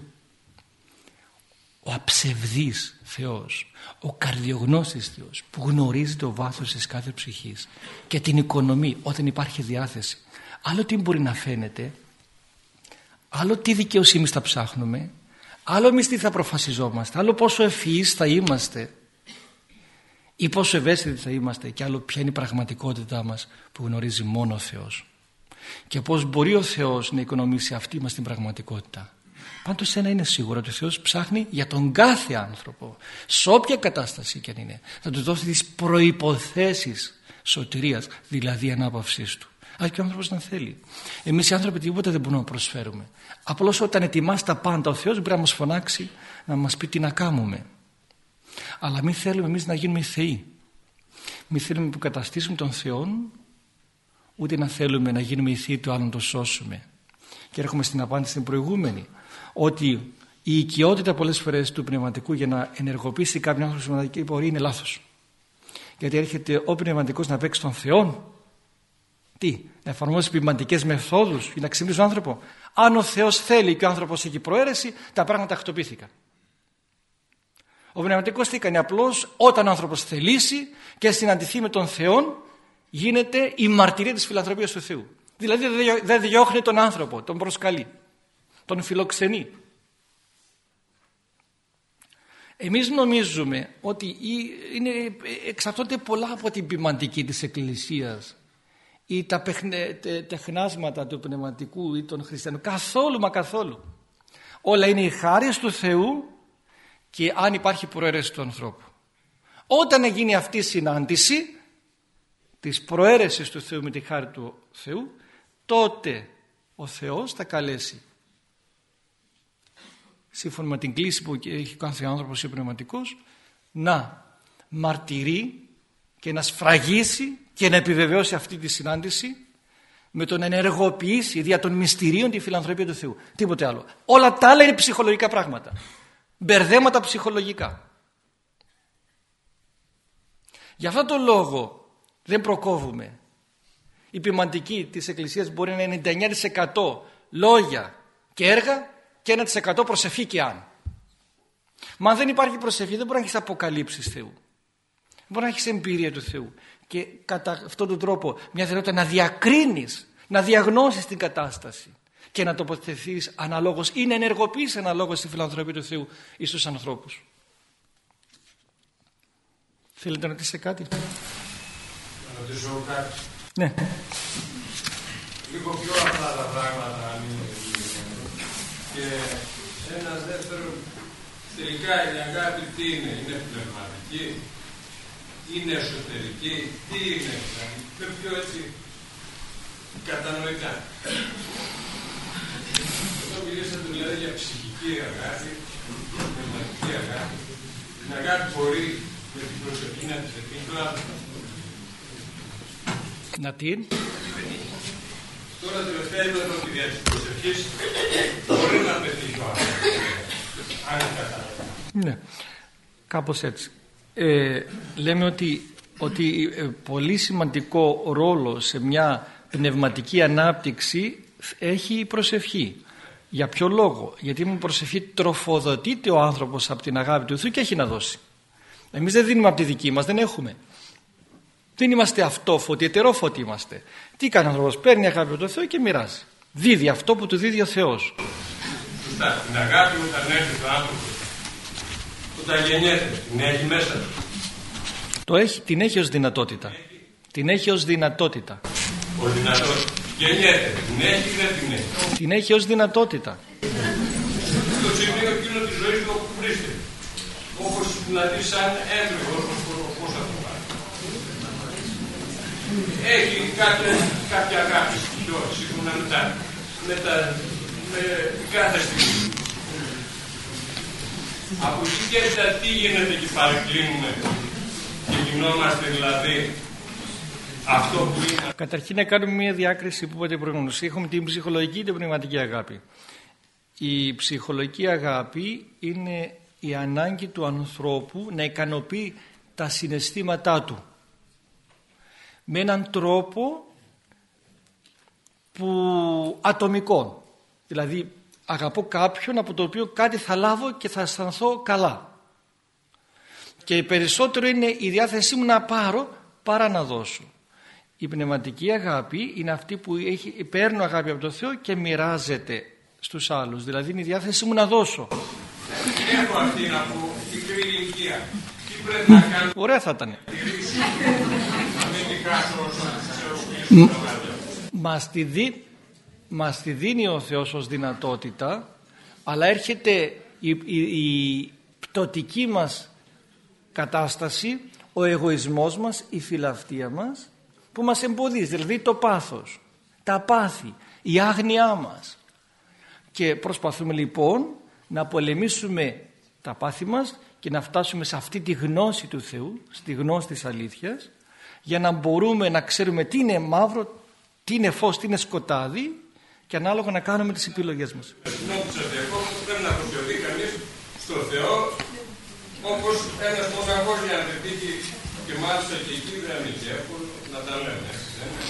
Ο αψευδής Θεός ο καρδιογνώστης Θεός που γνωρίζει το βάθος της κάθε ψυχής και την οικονομή όταν υπάρχει διάθεση. Άλλο τι μπορεί να φαίνεται άλλο τι δικαιοσύνη θα ψάχνουμε άλλο εμείς τι θα προφασιζόμαστε άλλο πόσο ευφυείς θα είμαστε ή πόσο ευαίσθητοι θα είμαστε και άλλο ποια είναι η πραγματικότητά μας που γνωρίζει μόνο ο Θεός και πώς μπορεί ο Θεός να οικονομήσει αυτή μας την πραγματικότητα. Πάντως ένα είναι σίγουρο ότι ο Θεός ψάχνει για τον κάθε άνθρωπο σε όποια κατάσταση και αν είναι θα του δώσει τις προϋποθέσεις σωτηρίας δηλαδή ανάπαυσής του. Αλλά και ο άνθρωπος να θέλει. Εμείς οι άνθρωποι τίποτα δεν μπορούμε να προσφέρουμε. Απλώς όταν ετοιμάσει τα πάντα ο Θεός μπορεί να μας φωνάξει να μας πει τι να κάνουμε. Αλλά μην θέλουμε εμείς να γίνουμε θεοί. Μην θέλουμε να υποκαταστήσουμε τον Θεό ούτε να θέλουμε να γίνουμε οι θείοι του άλλου να το σώσουμε. Και έρχομαι στην απάντηση την προηγούμενη ότι η οικειότητα πολλές φορές του πνευματικού για να ενεργοποιήσει κάποιον άνθρωπο στην πνευματική πορεία είναι λάθος. Γιατί έρχεται ο πνευματικός να παίξει τον Θεό τι, να εφαρμόσει πνευματικές μεθόδους για να ξυπνήσει τον άνθρωπο. Αν ο Θεός θέλει και ο άνθρωπος έχει προαίρεση, τα πράγματα χτυπήθηκαν. Ο πνευματικός τι κάνει απλώς όταν ο άνθρωπος θελήσει και συναντηθεί με τον Θεό γίνεται η μαρτυρία της φιλανθρωπίας του Θεού. Δηλαδή δεν διώχνει τον άνθρωπο, τον προσκαλεί, τον φιλοξενεί. Εμείς νομίζουμε ότι είναι, εξαρτώνται πολλά από την ποιμαντική της Εκκλησίας ή τα τεχνάσματα του πνευματικού ή των χριστιανών. Καθόλου μα καθόλου. Όλα είναι οι χάρες του Θεού και αν υπάρχει προαίρεση του ανθρώπου. Όταν γίνει αυτή η συνάντηση της προαίρεσης του Θεού με τη χάρη του Θεού τότε ο Θεός θα καλέσει σύμφωνα με την κλίση που έχει κάθε άνθρωπος ή πνευματικός να μαρτυρεί και να σφραγίσει και να επιβεβαιώσει αυτή τη συνάντηση με το να ενεργοποιήσει δια των μυστηρίων τη φιλανθρωπία του Θεού. Τίποτε άλλο. Όλα τα άλλα είναι ψυχολογικά πράγματα. Μπερδέματα ψυχολογικά. Γι' αυτό το λόγο δεν προκόβουμε. Η ποιμαντική της Εκκλησίας μπορεί να είναι 99% λόγια και έργα και 1% προσευχή και αν. Μα αν δεν υπάρχει προσευχή δεν μπορεί να έχεις αποκαλύψεις Θεού. Δεν μπορεί να έχεις εμπειρία του Θεού. Και κατά αυτόν τον τρόπο μια δυνατότητα να διακρίνεις, να διαγνώσεις την κατάσταση και να τοποθετηθείς αναλόγως ή να ενεργοποιείς αναλόγως τη φιλανθρωπία του Θεού εις τους ανθρώπους. Θέλετε να ρωτήσετε κάτι; Να ρωτήσω κάτι. Ναι. Λίγο πιο απλά τα πράγματα αν είναι Και ένας δεύτερος, τελικά η αγάπη τι είναι, είναι πνευματική, είναι εσωτερική, τι είναι, δηλαδή, με πιο έτσι κατανοητά. Εδώ μιλήσατε δηλαδή για ψυχική αγάπη, πνευματική αγάπη. Την αγάπη μπορεί με την προσοχή να τη πετύχει το άνθρωπο. Να την. Τώρα τελευταία είναι ότι δια της προσευχής μπορεί να πετύχει ο άνθρωπος. Αν κατάλαβα. Ναι. Κάπως έτσι. Ε, λέμε ότι, ότι ε, πολύ σημαντικό ρόλο σε μια πνευματική ανάπτυξη έχει η προσευχή. Για ποιο λόγο; Γιατί με προσευχή τροφοδοτείται ο άνθρωπος από την αγάπη του Θεού και έχει να δώσει. Εμείς δεν δίνουμε από τη δική μας, δεν έχουμε. Δεν είμαστε αυτόφωτοι, ετερόφωτοι είμαστε. Τι κάνει ο άνθρωπος, παίρνει αγάπη από τον Θεό και μοιράζει. Δίδει αυτό που του δίδει ο Θεός. Σωστά. Την αγάπη όταν έρθει ο άνθρωπος, όταν γεννιέται, την έχει μέσα του. Το έχει, την έχει ως δυνατότητα. Την έχει ως δυνατότητα. Ο δυνατός γεννιέται, την έχει ή δεν την έχει. Την έχει ως δυνατότητα. Στο σημείο εκείνο της ζωής του όπου βρίσκεται. Όπως δηλαδή σαν έμβριο, όπως πώς θα το πάρει. Έχει κάποια, κάποια αγάπη πιο σύμφωνα με τα, με τα με κάθε στιγμή. Από εκεί και έπειτα τι γίνεται και παρεκκλίνουμε και γινόμαστε δηλαδή αυτό που είναι. Καταρχήν να κάνουμε μια διάκριση που είπατε προηγουμένως. Έχουμε την ψυχολογική και την πνευματική αγάπη. Η ψυχολογική αγάπη είναι η ανάγκη του ανθρώπου να ικανοποιεί τα συναισθήματά του με έναν τρόπο που ατομικό. Δηλαδή αγαπώ κάποιον από το οποίο κάτι θα λάβω και θα αισθανθώ καλά. Και περισσότερο είναι η διάθεσή μου να πάρω παρά να δώσω. Η πνευματική αγάπη είναι αυτή που έχει, παίρνω αγάπη από το Θεό και μοιράζεται στους άλλους. Δηλαδή είναι η διάθεσή μου να δώσω. Έχω αυτή να πω, μικρή ηλικία. Τι πρέπει να κάνω; Ωραία θα ήταν. Μας τη, δι... μας τη δίνει ο Θεός ως δυνατότητα αλλά έρχεται η, η, η πτωτική μας κατάσταση, ο εγωισμός μας, η φιλαυτία μας που μας εμποδίζει, δηλαδή το πάθος, τα πάθη, η άγνοιά μας. Και προσπαθούμε λοιπόν να πολεμήσουμε τα πάθη μας και να φτάσουμε σε αυτή τη γνώση του Θεού, στη γνώση της αλήθειας, για να μπορούμε να ξέρουμε τι είναι μαύρο, τι είναι φως, τι είναι σκοτάδι και ανάλογα να κάνουμε τις επιλογές μας. Συγγνώμη που σας διακόπτω, πρέπει να προσιωθεί κανείς στο Θεό όπως ένας μοναχός για να πετύχει και μάλιστα και εκεί δεν είναι και εύκολο να τα λέμε. έτσι, δεν είναι.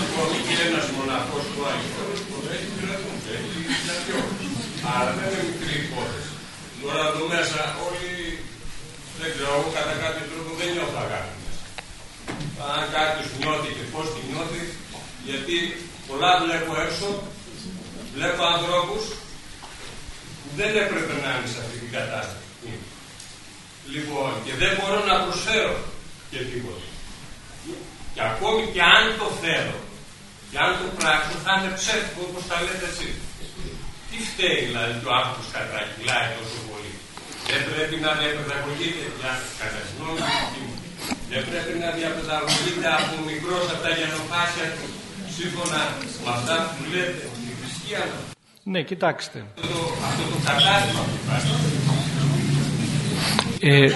Ακόμη και ένας μοναχός του Άγιου που έχει πειρατούν και έχει πιατιό. Άρα δεν είναι μικρή υπόθεση. Τώρα εδώ μέσα όλοι, δεν ξέρω, εγώ κατά κάποιο τρόπο δεν νιώθω αγάπη μέσα. Αν κάποιος νιώθει και πώς τη νιώθει, γιατί πολλά βλέπω έξω, βλέπω ανθρώπους που δεν έπρεπε να είναι σε αυτή την κατάσταση. Λοιπόν, και δεν μπορώ να προσφέρω και τίποτα. Και ακόμη και αν το θέλω, και αν το πράξω, θα είναι ψεύτικο όπως τα λέτε εσείς. Τι φταίει δηλαδή το άνθρωπος κατρακυλάει τόσο πολύ. Δεν πρέπει να διαπαιδαγωγείται, για κατά τη γνώμη μου, δεν πρέπει να διαπαιδαγωγείται από μικρός από τα γενοφάσια του, σύμφωνα με αυτά που λέτε, τη θρησκεία μας. Ναι, κοιτάξτε. Αυτό το, αυτό το κατάστημα που υπάρχει. Ε...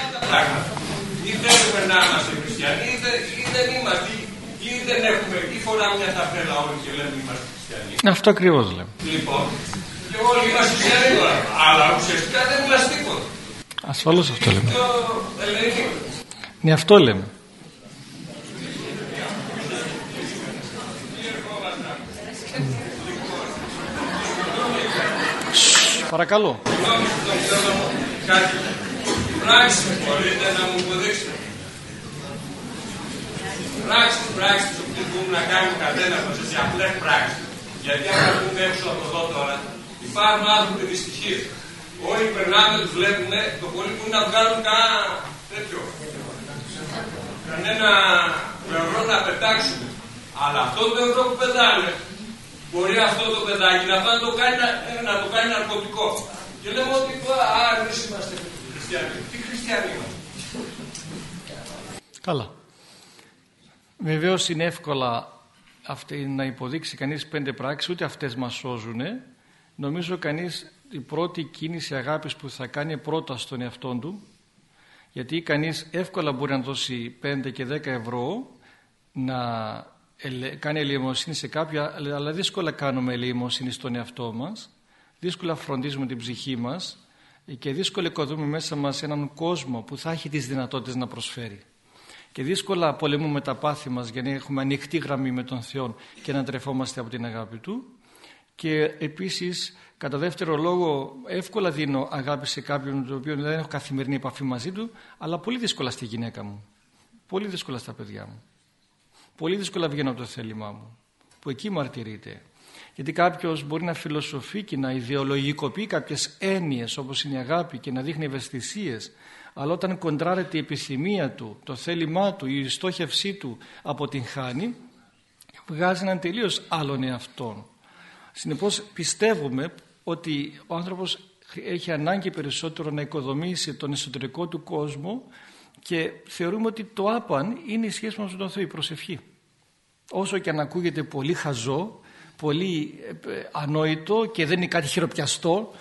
Ή θέλουμε να είμαστε χριστιανοί ή δεν είμαστε ή δεν έχουμε ή φοράμε μια ταφέλα όλοι και λέμε είμαστε χριστιανοί. Αυτό ακριβώς λέμε. Λοιπόν, και όλοι είμαστε χριστιανοί τώρα. Αλλά ουσιαστικά δεν είμαστε τίποτα. Ασφαλώς αυτό λέμε. Ναι, αυτό λέμε. Παρακαλώ. Κάτι πράξη μπορείτε να μου υποδείξετε. Πράξεις, πράξεις που μπορούν να κάνουν καθένα από εσείς, απλές πράξεις. Γιατί αν πούμε έξω από εδώ τώρα, υπάρχουν άνθρωποι δυστυχείς. Όλοι περνάμε, τους βλέπουμε, το πολύ που να βγάλουν κανένα τέτοιο. Κανένα ευρώ να πετάξουν. Αλλά αυτό το ευρώ που πετάνε, μπορεί αυτό το παιδάκι να, το κάνει, να το κάνει ναρκωτικό. Και λέμε ότι α, εμείς είμαστε χριστιανοί. Τι χριστιανοί είμαστε. Καλά. Βεβαίως είναι εύκολα αυτή, να υποδείξει κανείς πέντε πράξεις, ούτε αυτές μας σώζουν. Νομίζω κανείς η πρώτη κίνηση αγάπης που θα κάνει πρώτα στον εαυτό του, γιατί κανείς εύκολα μπορεί να δώσει πέντε και δέκα ευρώ να κάνει ελεημοσύνη σε κάποια, αλλά δύσκολα κάνουμε ελεημοσύνη στον εαυτό μας, δύσκολα φροντίζουμε την ψυχή μας και δύσκολα οικοδούμε μέσα μας έναν κόσμο που θα έχει τις δυνατότητες να προσφέρει. Και δύσκολα πολεμούμε τα πάθη μας για να έχουμε ανοιχτή γραμμή με τον Θεό και να τρεφόμαστε από την αγάπη Του. Και επίσης κατά δεύτερο λόγο εύκολα δίνω αγάπη σε κάποιον το οποίο δεν έχω καθημερινή επαφή μαζί του αλλά πολύ δύσκολα στη γυναίκα μου. Πολύ δύσκολα στα παιδιά μου. Πολύ δύσκολα βγαίνω από το θέλημά μου που εκεί μαρτυρείται. Γιατί κάποιος μπορεί να φιλοσοφεί και να ιδεολογικοποιεί κάποιες έννοιες όπως είναι η αγάπη και να δείχνει ευαισθησίες. Αλλά όταν κοντράρεται η επιθυμία του, το θέλημά του, η στόχευσή του από την χάνει βγάζει έναν τελείως άλλον εαυτόν. Συνεπώς πιστεύουμε ότι ο άνθρωπος έχει ανάγκη περισσότερο να οικοδομήσει τον εσωτερικό του κόσμο και θεωρούμε ότι το άπαν είναι η σχέση μας με τον Θεό, η προσευχή. Όσο και αν ακούγεται πολύ χαζό, πολύ ε, ανόητο και δεν είναι κάτι χειροπιαστό,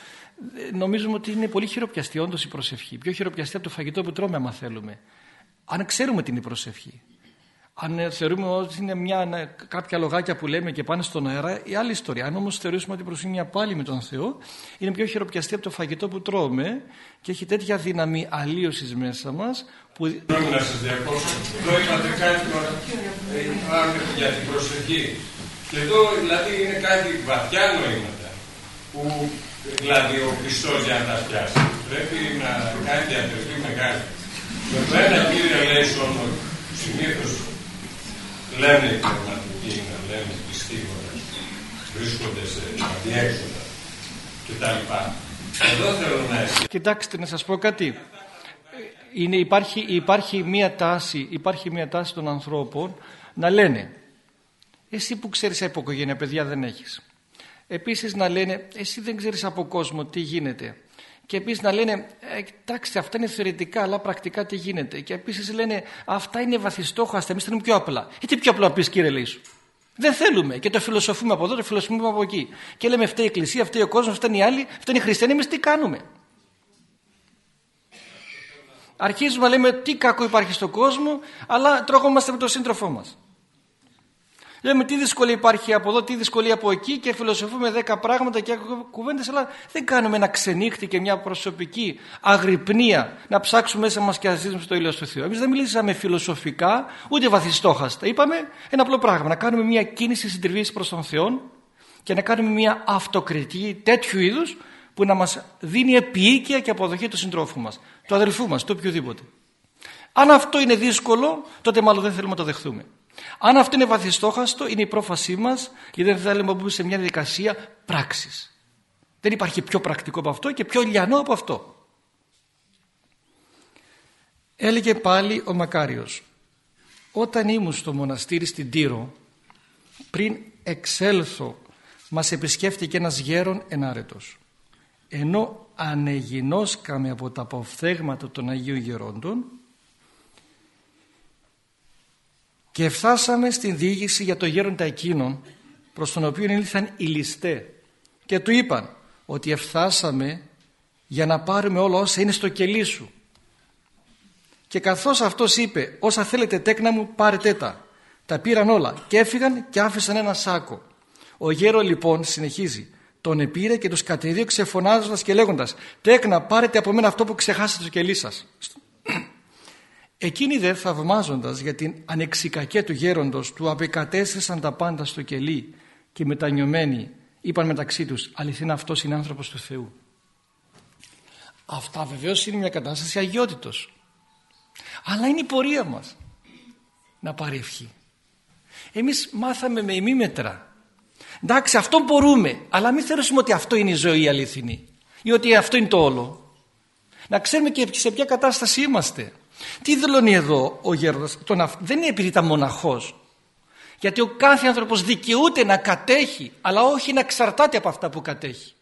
νομίζουμε ότι είναι πολύ χειροπιαστή όντως η προσευχή. Πιο χειροπιαστή από το φαγητό που τρώμε, άμα θέλουμε. Αν ξέρουμε την η προσευχή. Αν ε, θεωρούμε ότι είναι μια, κάποια λογάκια που λέμε και πάνε στον αέρα, η άλλη ιστορία. Αν όμως θεωρήσουμε ότι η προσευχή είναι πάλι με τον Θεό, είναι πιο χειροπιαστή από το φαγητό που τρώμε και έχει τέτοια δύναμη αλλίωσης μέσα μας. Που... Πρέπει να σας διακόψω. Εδώ είπατε κάτι τώρα ε, για την προσευχή. Και εδώ δηλαδή είναι κάτι βαθιά νοήματα που δηλαδή ο Χριστός για να τα πιάσει. Πρέπει να κάνει διατροφή μεγάλη. Με το ένα κύριε λέει σώμα, συνήθως λένε οι πνευματικοί, να λένε πιστοί βρίσκονται σε αδιέξοδα κτλ. Εδώ θέλω να Κοιτάξτε να σας πω κάτι. Είναι, υπάρχει, υπάρχει, μία τάση, υπάρχει μία τάση των ανθρώπων να λένε εσύ που ξέρεις από οικογένεια παιδιά δεν έχεις Επίσης να λένε εσύ δεν ξέρεις από κόσμο τι γίνεται. Και επίσης να λένε «Ε, εντάξει αυτά είναι θεωρητικά αλλά πρακτικά τι γίνεται. Και επίσης λένε αυτά είναι βαθιστόχαστα εμείς θέλουμε πιο απλά. Ε, τι πιο απλά πεις κύριε Λύσου. Δεν θέλουμε και το φιλοσοφούμε από εδώ, το φιλοσοφούμε από εκεί. Και λέμε αυτή η εκκλησία, αυτή ο κόσμος, αυτά είναι οι άλλοι, αυτά είναι οι χριστιανοί, εμείς τι κάνουμε; Αρχίζουμε να λέμε τι κακό υπάρχει στον κόσμο, αλλά τρώγομαστε με τον σύντροφό μας. Λέμε τι δυσκολία υπάρχει από εδώ, τι δυσκολία από εκεί και φιλοσοφούμε δέκα πράγματα και κουβέντες, αλλά δεν κάνουμε ένα ξενύχτη και μια προσωπική αγρυπνία να ψάξουμε μέσα μας και να ζήσουμε στο ήλιο του Θεού. Εμείς δεν μιλήσαμε φιλοσοφικά ούτε βαθιστόχαστα. Είπαμε ένα απλό πράγμα, να κάνουμε μια κίνηση συντριβής προς τον Θεό και να κάνουμε μια αυτοκριτική τέτοιου είδους που να μας δίνει επίοικια και αποδοχή του συντρόφου μας, του αδελφού μας, του οποιοδήποτε. Αν αυτό είναι δύσκολο, τότε μάλλον δεν θέλουμε να το δεχθούμε. Αν αυτό είναι βαθιστόχαστο, είναι η πρόφασή μας και δεν θέλουμε να μπούμε σε μια διαδικασία πράξης. Δεν υπάρχει πιο πρακτικό από αυτό και πιο λιανό από αυτό. Έλεγε πάλι ο Μακάριος όταν ήμουν στο μοναστήρι στην Τύρο πριν εξέλθω μας επισκέφτηκε ένας γέρον ενάρετος ενώ ανεγινώσκαμε από τα αποφθέγματα των Αγίων Γερόντων και φτάσαμε στην διήγηση για το γέροντα εκείνον προς τον οποίο ήλθαν οι ληστέ και του είπαν ότι εφτάσαμε για να πάρουμε όλα όσα είναι στο κελί σου Και καθώς αυτός είπε όσα θέλετε τέκνα μου πάρετε τα. Τα πήραν όλα και έφυγαν και άφησαν ένα σάκο. Ο γέρο λοιπόν συνεχίζει. Τον επήρε και τους κατεδίωξε φωνάζοντας και λέγοντας «Τέκνα πάρετε από μένα αυτό που ξεχάσατε στο κελί σας». Εκείνοι δε θαυμάζοντας για την ανεξικακέ του γέροντος του απεκατέστησαν τα πάντα στο κελί και μετανιωμένοι είπαν μεταξύ τους αληθινά αυτός είναι άνθρωπος του Θεού. Αυτά βεβαίως είναι μια κατάσταση αγιότητος. Αλλά είναι η πορεία μας να πάρει ευχή. Εμείς μάθαμε με ημίμετρα. Εντάξει αυτό μπορούμε αλλά μην θεωρήσουμε ότι αυτό είναι η ζωή αληθινή ή ότι αυτό είναι το όλο. Να ξέρουμε και σε ποια κατάσταση είμαστε. Τι δηλώνει εδώ ο γέροντας. Τον, δεν είναι επειδή ήταν μοναχός. Γιατί ο κάθε άνθρωπος δικαιούται να κατέχει αλλά όχι να εξαρτάται από αυτά που κατέχει.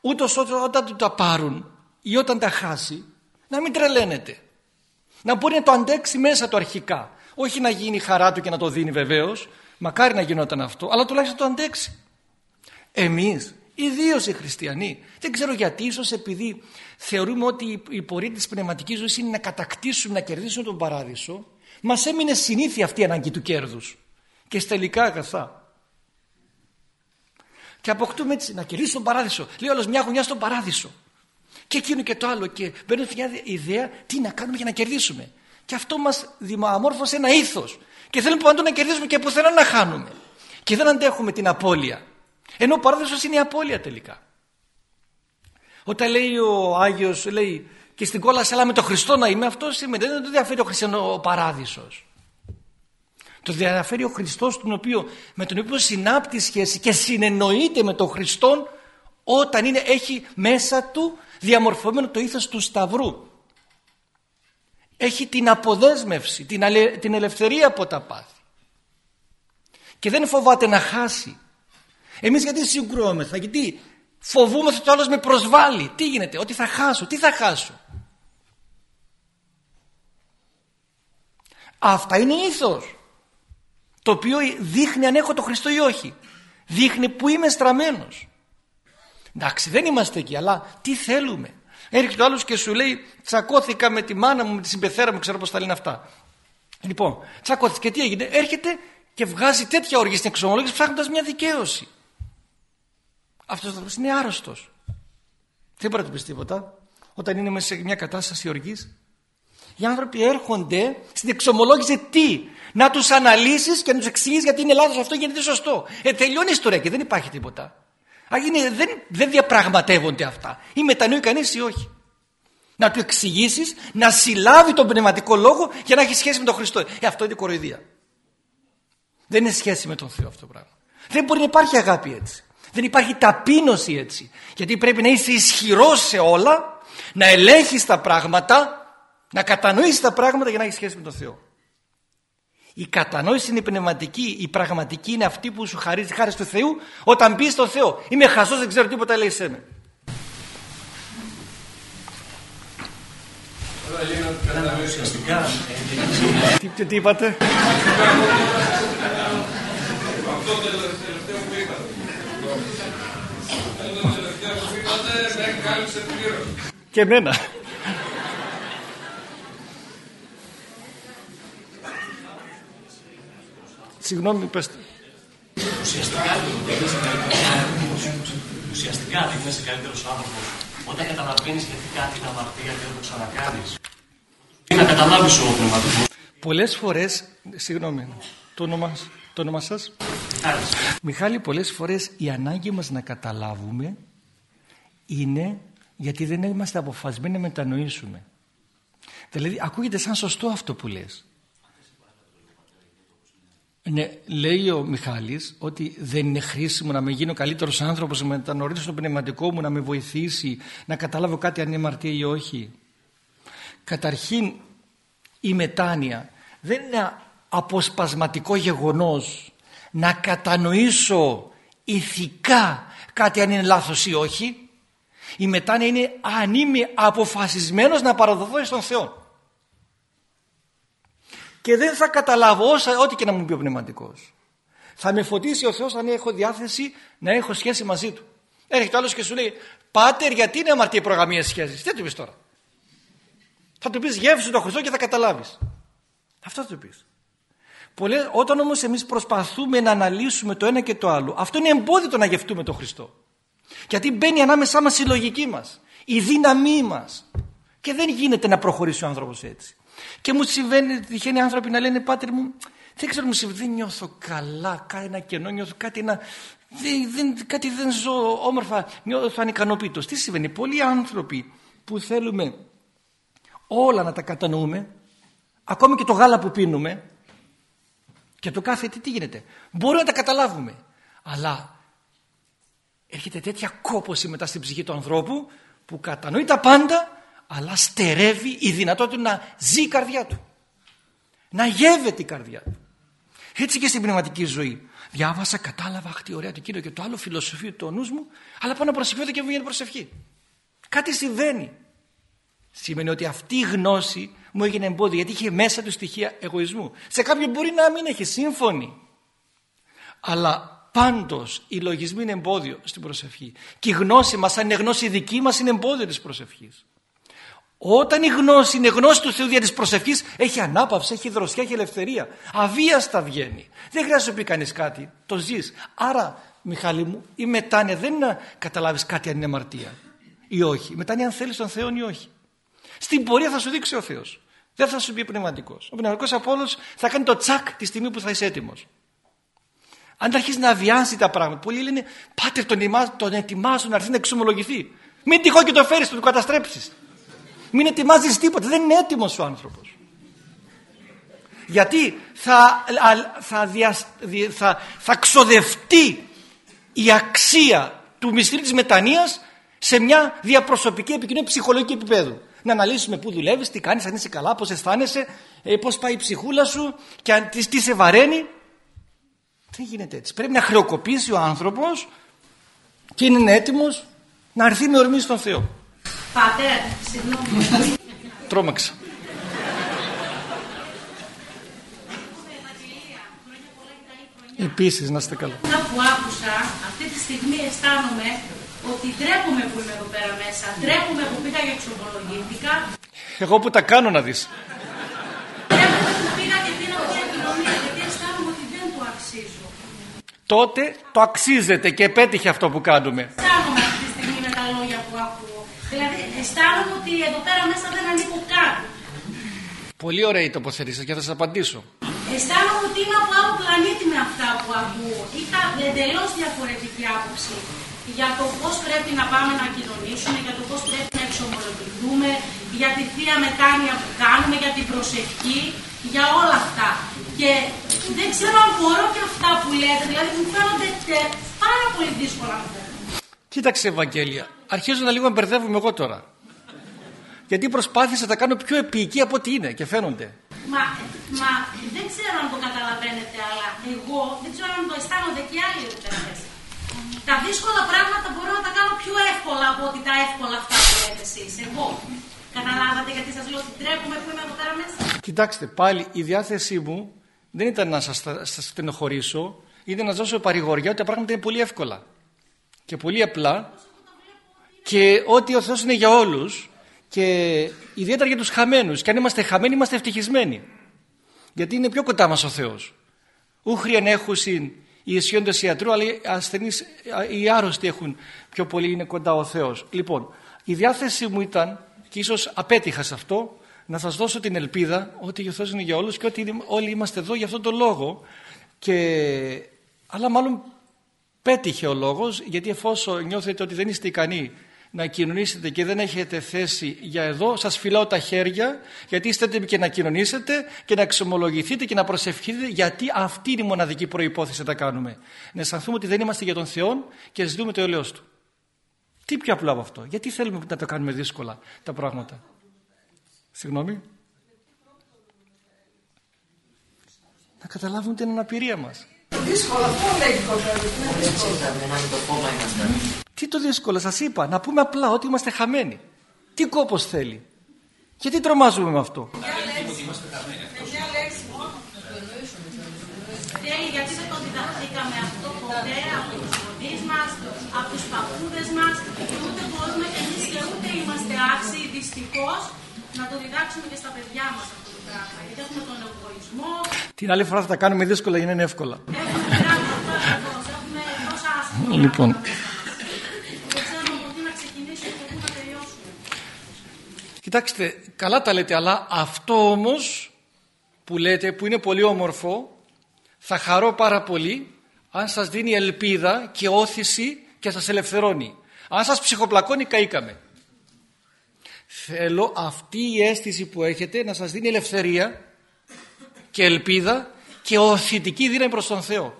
Ούτως όταν του τα πάρουν ή όταν τα χάσει να μην τρελαίνεται. Να μπορεί να το αντέξει μέσα του αρχικά. Όχι να γίνει χαρά του και να το δίνει βεβαίως. Μακάρι να γινόταν αυτό. Αλλά τουλάχιστον το αντέξει. Εμείς Ιδίως οι χριστιανοί. Δεν ξέρω γιατί, ίσως επειδή θεωρούμε ότι η πορεία της πνευματικής ζωής είναι να κατακτήσουμε, να κερδίσουμε τον παράδεισο, μας έμεινε συνήθεια αυτή η ανάγκη του κέρδους. Και στελικά αγαθά. Και αποκτούμε έτσι να κερδίσουμε τον παράδεισο. Λέει όλος μια γωνιά στον παράδεισο. Και εκείνο και το άλλο. Και μπαίνει μια ιδέα τι να κάνουμε για να κερδίσουμε. Και αυτό μας δημαμόρφωσε ένα ήθος. Και θέλουμε παντού να κερδίσουμε και πουθενά να χάνουμε. Και δεν αντέχουμε την απώλεια. Ενώ ο παράδεισος είναι η απώλεια τελικά. Όταν λέει ο Άγιος, λέει και στην κόλαση αλλά με τον Χριστό να είμαι, αυτός σημαίνει δεν το διαφέρει ο Χριστό ο παράδεισος. Το διαφέρει ο Χριστός τον οποίο, με τον οποίο συνάπτει σχέση και συνεννοείται με τον Χριστό όταν είναι, έχει μέσα του διαμορφωμένο το ήθος του Σταυρού. Έχει την αποδέσμευση, την, την ελευθερία από τα πάθη. Και δεν φοβάται να χάσει. Εμείς γιατί συγκρουόμεθα, γιατί φοβούμαι ότι το άλλος με προσβάλλει. Τι γίνεται, ότι θα χάσω, τι θα χάσω. Αυτά είναι ήθος. Το οποίο δείχνει αν έχω το Χριστό ή όχι. Δείχνει που είμαι στραμμένος. Εντάξει δεν είμαστε εκεί αλλά τι θέλουμε. Έρχεται ο άλλος και σου λέει τσακώθηκα με τη μάνα μου, με τη συμπεθέρα μου, ξέρω πώς τα λένε αυτά. Λοιπόν, τσακώθηκες, τι έγινε. Έρχεται και βγάζει τέτοια οργή στην εξομολόγηση ψάχνοντας μια δικαίωση. Αυτός ο άνθρωπος είναι άρρωστος. Δεν μπορεί να του πεις τίποτα. Όταν είναι μέσα σε μια κατάσταση οργής. Οι άνθρωποι έρχονται στην εξομολόγηση τι; Να τους αναλύσεις και να τους εξηγείς γιατί είναι λάθος αυτό γιατί είναι σωστό. Ε, τελειώνει η ιστορία και δεν υπάρχει τίποτα. είναι, δεν, δεν διαπραγματεύονται αυτά. Ή μετανοεί κανείς ή όχι. Να του εξηγήσεις, να συλλάβει τον πνευματικό λόγο για να έχει σχέση με τον Χριστό. Ε, αυτό είναι κοροϊδία. Δεν είναι σχέση με τον Θεό αυτό το πράγμα. Δεν μπορεί να υπάρχει αγάπη έτσι. Δεν υπάρχει ταπείνωση έτσι. Γιατί πρέπει να είσαι ισχυρός σε όλα, να ελέγχεις τα πράγματα, να κατανοήσεις τα πράγματα για να έχεις σχέση με τον Θεό. Η κατανόηση είναι πνευματική, η πραγματική είναι αυτή που σου χαρίζει χάρη του Θεού όταν μπει στο Θεό. Είμαι χασός, δεν ξέρω τίποτα, λέει σε Τι, τι είπατε; Αυτό το τελευταίο που είπατε. Και εμένα. Συγγνώμη, πέστε. Ουσιαστικά Ουσιαστικά δεν είσαι καλύτερος άνθρωπος όταν καταλαβαίνεις γιατί κάτι είναι αμαρτία και δεν το ξανακάνεις. Να καταλάβεις ο πνευματικός. Πολλές φορές, συγγνώμη, το όνομα, το όνομα σας. Μιχάλη, πολλές φορές η ανάγκη μας να καταλάβουμε είναι γιατί δεν είμαστε αποφασισμένοι να μετανοήσουμε. Δηλαδή ακούγεται σαν σωστό αυτό που λες. Ναι, λέει ο Μιχάλης ότι δεν είναι χρήσιμο να με γίνω καλύτερος άνθρωπος, να μετανοήσω το πνευματικό μου, να με βοηθήσει, να καταλάβω κάτι αν είναι αμαρτία ή όχι. Καταρχήν η μετάνοια δεν είναι ένα αποσπασματικό γεγονός να κατανοήσω ηθικά κάτι αν είναι λάθος ή όχι η μετάνοια είναι αν είμαι αποφασισμένος να παραδοθώ στον Θεό και δεν θα καταλάβω όσα, ό,τι και να μου πει ο πνευματικός θα με φωτίσει ο Θεός αν έχω διάθεση να έχω σχέση μαζί Του έρχεται άλλος και σου λέει Πάτερ γιατί είναι αμαρτία προγραμμία σχέσεις; Δεν του πεις τώρα Θα του πεις γεύσου τον Χριστό και θα καταλάβεις. Αυτό θα του πεις. Πολλές, όταν όμως εμείς προσπαθούμε να αναλύσουμε το ένα και το άλλο, αυτό είναι εμπόδιο το να γευτούμε τον Χριστό. Γιατί μπαίνει ανάμεσά μας η λογική μας, η δύναμή μας. Και δεν γίνεται να προχωρήσει ο άνθρωπος έτσι. Και μου συμβαίνει, τυχαίνει άνθρωποι να λένε «Πάτερ μου, δεν ξέρω, μου συμβαίνει, δεν νιώθω καλά, κάτι ένα κενό, νιώθω κάτι, ένα, δεν, δεν, κάτι δεν ζω όμορφα, νιώθω ανικανοποίητος». Τι συμβαίνει, πολλοί άνθρωποι που θέλουμε όλα να τα κατανοούμε, ακόμη και το γάλα που πίνουμε, και το κάθε τι, τι γίνεται. Μπορούμε να τα καταλάβουμε. Αλλά έρχεται τέτοια κόπωση μετά στην ψυχή του ανθρώπου που κατανοεί τα πάντα αλλά στερεύει η δυνατότητα να ζει η καρδιά του. Να γεύεται η καρδιά του. Έτσι και στην πνευματική ζωή. Διάβασα, κατάλαβα, αχ τι ωραία το εκείνο και το άλλο, φιλοσοφία του νους μου, αλλά πάω να προσευχηθώ και μου βγαίνει προσευχή. Κάτι συμβαίνει. Σημαίνει ότι αυτή η γνώση μου έγινε εμπόδιο γιατί είχε μέσα του στοιχεία εγωισμού. Σε κάποιον μπορεί να μην έχει σύμφωνη. Αλλά πάντως οι λογισμοί είναι εμπόδιο στην προσευχή. Και η γνώση μας, αν είναι γνώση δική μας, είναι εμπόδιο της προσευχής. Όταν η γνώση είναι γνώση του Θεού δια της προσευχής, έχει ανάπαυση, έχει δροσιά, έχει ελευθερία. Αβίαστα βγαίνει. Δεν χρειάζεται να πει κανείς κάτι. Το ζεις. Άρα, Μιχάλη μου, η μετάνοια δεν είναι να καταλάβεις κάτι αν είναι αμαρτία ή όχι. Η μετάνοια αν θέλεις τον Θεό ή όχι. Στην πορεία θα σου δείξει ο Θεός. Δεν θα σου πει πνευματικός. Ο πνευματικός Απόλο θα κάνει το τσακ τη στιγμή που θα είσαι έτοιμος. Αν αρχίσει να αβιάσει τα πράγματα, πολλοί λένε Πάτε τον, τον ετοιμάζουν να έρθει να εξομολογηθεί. Μην τυχόν και το φέρεις, το καταστρέψεις. Μην ετοιμάζεις τίποτα. Δεν είναι έτοιμος ο άνθρωπος. Γιατί θα, θα, θα, θα ξοδευτεί η αξία του μυστηρίου της μετανοίας σε μια διαπροσωπική επικοινωνία ψυχολογική επίπεδου να αναλύσουμε πού δουλεύεις, τι κάνεις, αν είσαι καλά, πώς αισθάνεσαι, ε, πώς πάει η ψυχούλα σου και αν, τι, τι σε βαραίνει. Δεν γίνεται έτσι; Πρέπει να χρεοκοπήσει ο άνθρωπος και είναι έτοιμος να έρθει με ορμή στον Θεό. Πάτερ, συγγνώμη. Τρώμαξα. Επίσης, να είστε καλά. Αυτά που άκουσα, αυτή τη στιγμή αισθάνομαι ότι τρέπουμε που είμαι εδώ πέρα μέσα, τρέπουμε που πήγα για εξομολογήθηκα. Εγώ που τα κάνω να δεις. Τρέπουμε που πήγα και πήρα μια κοινωνία, γιατί αισθάνομαι ότι δεν το αξίζω. Τότε το αξίζεται και επέτυχε αυτό που κάνουμε. Αισθάνομαι αυτή τη στιγμή με τα λόγια που ακούω. Δηλαδή αισθάνομαι ότι εδώ πέρα μέσα δεν ανήκω καν. Πολύ ωραία η τοποθέτηση και θα σας απαντήσω. Αισθάνομαι ότι είμαι από άλλο πλανήτη με αυτά που ακούω. Είχα εντελώς διαφορετική άποψη για το πώς πρέπει να πάμε να κοινωνήσουμε, για το πώς πρέπει να εξομολογηθούμε, για τη θεία μετάνοια που κάνουμε, για την προσευχή, για όλα αυτά. Και δεν ξέρω αν μπορώ και αυτά που λέτε, δηλαδή μου φαίνονται πάρα πολύ δύσκολα να πω. Κοίταξε Ευαγγέλια, αρχίζω να λίγο να μπερδεύουμε εγώ τώρα. Γιατί προσπάθησα να τα κάνω πιο επίοικη από ό,τι είναι και φαίνονται. Μα, μα δεν ξέρω αν το καταλαβαίνετε, αλλά εγώ δεν ξέρω αν το αισθάνονται και άλλοι ερωτές. Τα δύσκολα πράγματα μπορώ να τα κάνω πιο εύκολα από ότι τα εύκολα αυτά που λέτε εσείς. Εγώ. Καταλάβατε γιατί σας λέω ότι τρέπουμε που είμαι εδώ πέρα μέσα; Κοιτάξτε, πάλι η διάθεσή μου δεν ήταν να σας, σας στενοχωρήσω, ήταν να σας δώσω παρηγοριά ότι τα πράγματα είναι πολύ εύκολα. Και πολύ απλά. Και ότι ο Θεός είναι για όλους και ιδιαίτερα για τους χαμένους. Και αν είμαστε χαμένοι είμαστε ευτυχισμένοι. Γιατί είναι πιο κοντά μας ο Θεός. Ούχριαν έχουσιν οι ισιώντες ιατρού αλλά οι ασθενείς, οι άρρωστοι έχουν πιο πολύ είναι κοντά ο Θεός. Λοιπόν η διάθεσή μου ήταν και ίσως απέτυχα σε αυτό να σας δώσω την ελπίδα ότι ο Θεός είναι για όλους και ότι όλοι είμαστε εδώ για αυτόν τον λόγο και... αλλά μάλλον πέτυχε ο λόγος γιατί εφόσον νιώθετε ότι δεν είστε ικανοί να κοινωνήσετε και δεν έχετε θέση για εδώ, σας φυλάω τα χέρια γιατί είστε έτοιμοι και να κοινωνήσετε και να εξομολογηθείτε και να προσευχηθείτε γιατί αυτή είναι η μοναδική προϋπόθεση να τα κάνουμε. Να αισθανθούμε ότι δεν είμαστε για τον Θεό και ζητούμε το ελαιός Του. Τι πιο απλό από αυτό; Γιατί θέλουμε να το κάνουμε δύσκολα τα πράγματα; Συγγνώμη. Να καταλάβουμε την αναπηρία μας. Δύσκολο, αυτό λέει Τι το δύσκολο, σας είπα, να πούμε απλά ότι είμαστε χαμένοι. Τι κόπος θέλει; Γιατί τρομάζουμε με αυτό; Θέλει γιατί δεν το διδαχθήκαμε αυτό ποτέ από τους γονείς μας, από τους παππούδες μας και ούτε μπορούμε και εμείς και ούτε είμαστε άξιοι δυστυχώς να το διδάξουμε και στα παιδιά μας αυτό το πράγμα. Γιατί έχουμε τον εγωισμό, Την άλλη φορά θα τα κάνουμε δύσκολα για να είναι εύκολα. έχουμε πράγματα, ακριβώς, έχουμε τόσα άσχημα Λοιπόν. πράγματα μέσα μας. Δεν ξέρουμε από τι να ξεκινήσουμε και πού να τελειώσουμε. Κοιτάξτε, καλά τα λέτε, αλλά αυτό όμως που λέτε, που είναι πολύ όμορφο, θα χαρώ πάρα πολύ αν σας δίνει ελπίδα και όθηση και σας ελευθερώνει. Αν σας ψυχοπλακώνει, καήκαμε. Θέλω αυτή η αίσθηση που έχετε να σας δίνει ελευθερία και ελπίδα και οθητική δύναμη προς τον Θεό.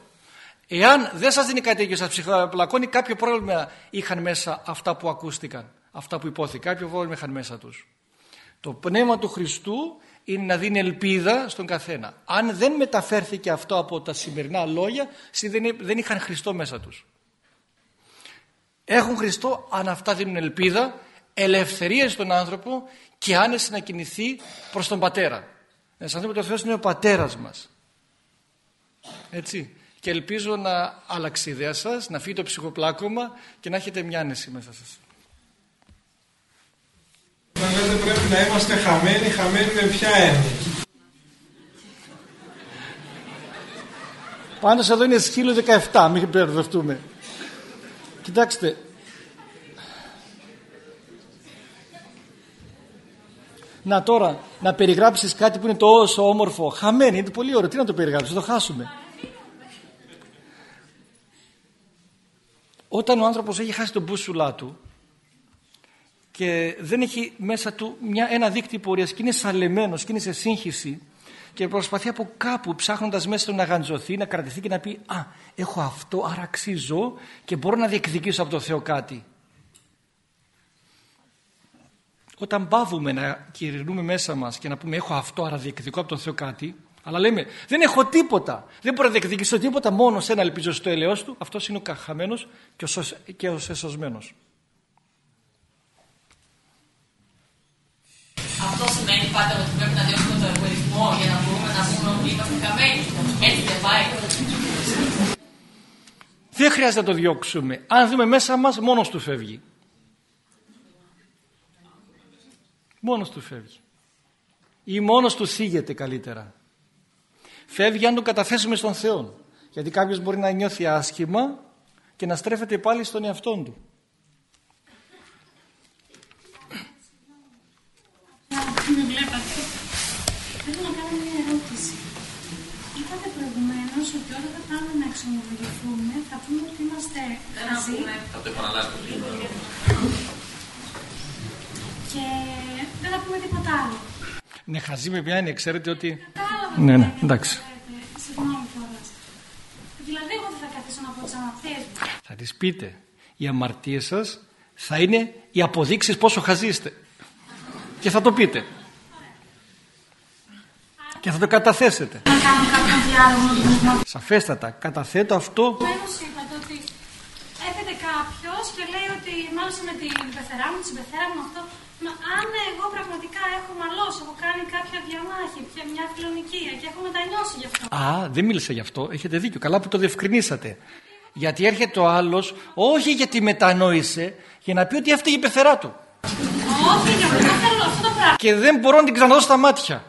Εάν δεν σας δίνει κάτι και σας ψυχοπλακώνει, κάποιο πρόβλημα είχαν μέσα αυτά που ακούστηκαν, αυτά που υπόθηκαν, κάποιο πρόβλημα είχαν μέσα τους. Το πνεύμα του Χριστού είναι να δίνει ελπίδα στον καθένα. Αν δεν μεταφέρθηκε αυτό από τα σημερινά λόγια, συ- δεν- δεν είχαν Χριστό μέσα τους. Έχουν Χριστό αν αυτά δίνουν ελπίδα, ελευθερία στον άνθρωπο και άνεση να κινηθεί προς τον Πατέρα. Να σας ότι ο Θεός είναι ο Πατέρας μας. Έτσι. Και ελπίζω να άλλξει η ιδέα σας, να φύγει το ψυχοπλάκωμα και να έχετε μια άνεση μέσα σας. Όταν λέτε πρέπει να είμαστε χαμένοι, χαμένοι με ποια έννοια; Πάντως εδώ είναι σκύλο 17, μην μπερδευτούμε. Κοιτάξτε. Να τώρα, να περιγράψεις κάτι που είναι τόσο όμορφο. Χαμένη, είναι πολύ ωραίο. Τι να το περιγράψεις, θα το χάσουμε. Όταν ο άνθρωπος έχει χάσει τον μπούσουλά του και δεν έχει μέσα του μια, ένα δίκτυο πορείας και είναι σαλεμένος και είναι σε σύγχυση και προσπαθεί από κάπου ψάχνοντας μέσα του να γαντζωθεί, να κρατηθεί και να πει «Α, έχω αυτό, άρα αξίζω και μπορώ να διεκδικήσω από το Θεό κάτι». Όταν πάβουμε να κυρινούμε μέσα μας και να πούμε «Έχω αυτό, άρα διεκδικώ από τον Θεό κάτι», αλλά λέμε «Δεν έχω τίποτα, δεν μπορώ να διεκδικήσω τίποτα, μόνο σε ένα ελπίζω στο έλεος του», αυτός είναι ο καχαμένος και ο, σωσ... και ο σεσωσμένος. Αυτό σημαίνει πάντα ότι πρέπει να διώξουμε τον εγωισμό για να μπορούμε να πούμε ότι είμαστε χαμένοι. Έτσι δεν πάει. Δεν χρειάζεται να το διώξουμε. Αν δούμε μέσα μας, μόνος του φεύγει. Μόνος του φεύγει. Ή μόνος του θίγεται καλύτερα. Φεύγει αν το καταθέσουμε στον Θεό. Γιατί κάποιος μπορεί να νιώθει άσχημα και να στρέφεται πάλι στον εαυτόν του. Με βλέπατε. Θέλω να κάνω μια ερώτηση. Είπατε προηγουμένως ότι όταν θα πάμε να εξομολογηθούμε θα πούμε ότι είμαστε χαζοί Θα το επαναλάβω. Και δεν θα πούμε τίποτα άλλο. Ναι, χαζί με ποια είναι, ξέρετε ότι... Κατάλαβα. Ναι, τι ναι, λέτε, εντάξει. λέτε. Συγγνώμη κιόλας. Δηλαδή, εγώ δεν θα καθίσω να πω τις αμαρτίε μου. Θα τις πείτε. Οι αμαρτίες σας θα είναι οι αποδείξεις πόσο χαζοί είστε. Και θα το πείτε. Και θα το καταθέσετε. Να κάνω κάποιον διάλογο με τον πνευμα. Σαφέστατα. Καταθέτω αυτό Προηγουμένω είπατε ότι έρχεται κάποιος και λέει ότι μάλιστα με την πεθερά μου, τη συμπεθέρα μου αυτό. Μα αν εγώ πραγματικά έχω μαλώσει, έχω κάνει κάποια διαμάχη, πια μια φιλονικία και έχω μετανιώσει γι' αυτό. Α, δεν μίλησα γι' αυτό. Έχετε δίκιο. Καλά που το διευκρινίσατε. Γιατί έρχεται ο άλλος, όχι γιατί μετανόησε, για να πει ότι έφταιγε η πεθερά του. Όχι, για αυτό θέλω αυτό το πράγμα. Και δεν μπορώ να την ξαναδώ στα μάτια.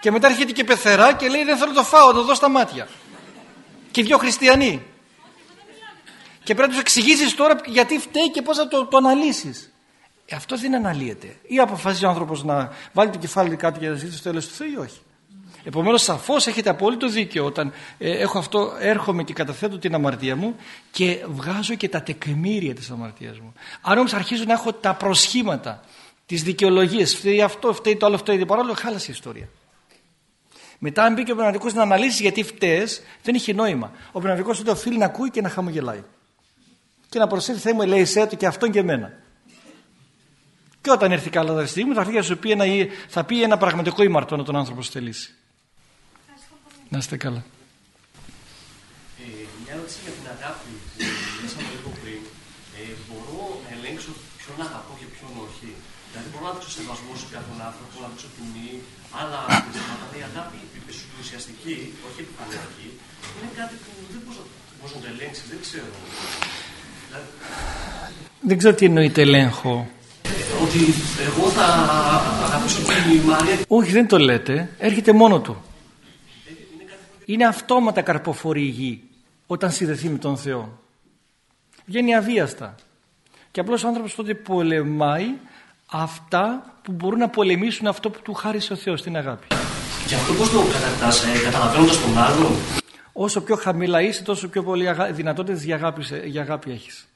Και μετά έρχεται και η πεθερά και λέει: Δεν θέλω το φάω, το δω στα μάτια. Και οι δυο χριστιανοί. Και πρέπει να τους εξηγήσεις τώρα γιατί φταίει και πώς θα το, το αναλύσεις. Ε, αυτός δεν αναλύεται. Ή αποφασίζει ο άνθρωπος να βάλει το κεφάλι κάτω και να ζήσει στο τέλος του Θεού ή όχι. Επομένως, σαφώς έχετε απόλυτο δίκιο όταν ε, έχω αυτό, έρχομαι και καταθέτω την αμαρτία μου και βγάζω και τα τεκμήρια της αμαρτίας μου. Αν όμως αρχίζω να έχω τα προσχήματα, τις δικαιολογίες, φταίει αυτό, φταίει το άλλο, φταίει το παράλληλο, χάλασε η ιστορία. Μετά, αν μπήκε ο πνευματικό να αναλύσει γιατί φταίει, δεν είχε νόημα. Ο πνευματικό τότε οφείλει να ακούει και να χαμογελάει. Και να προσθέτει, Θεέ μου, λέει σε και αυτόν και εμένα. Και όταν έρθει καλά τα στιγμή, θα έρθει να σου πει ένα, θα πει ένα πραγματικό ήμαρτο να τον άνθρωπο στελήσει. Να είστε καλά. Ε, μια ερώτηση για την αγάπη που μιλήσαμε λίγο πριν. Ε, μπορώ να ελέγξω ποιον αγαπώ και ποιον όχι; Δηλαδή μπορώ να δείξω σεβασμό σε κάποιον άνθρωπο, να δείξω τιμή, άλλα πράγματα. Η αγάπη η ουσιαστική, όχι επιφανειακή, είναι κάτι που δεν μπορείς να, μπορείς να το ελέγξεις, δεν ξέρω. Δηλαδή, Δεν ξέρω τι εννοείται ελέγχο. Ότι εγώ θα αγαπήσω τη Μαρία. Όχι, δεν το λέτε. Έρχεται μόνο του. Είναι αυτόματα καρποφορή η γη όταν συνδεθεί με τον Θεό. Βγαίνει αβίαστα. Και απλώς ο άνθρωπος τότε πολεμάει αυτά που μπορούν να πολεμήσουν αυτό που του χάρισε ο Θεός, την αγάπη. Και αυτό πώς το κατακτάς, ε, καταλαβαίνοντας τον άλλον. Όσο πιο χαμηλά είσαι, τόσο πιο πολύ αγα... δυνατότητες για αγάπη, για αγάπη έχεις.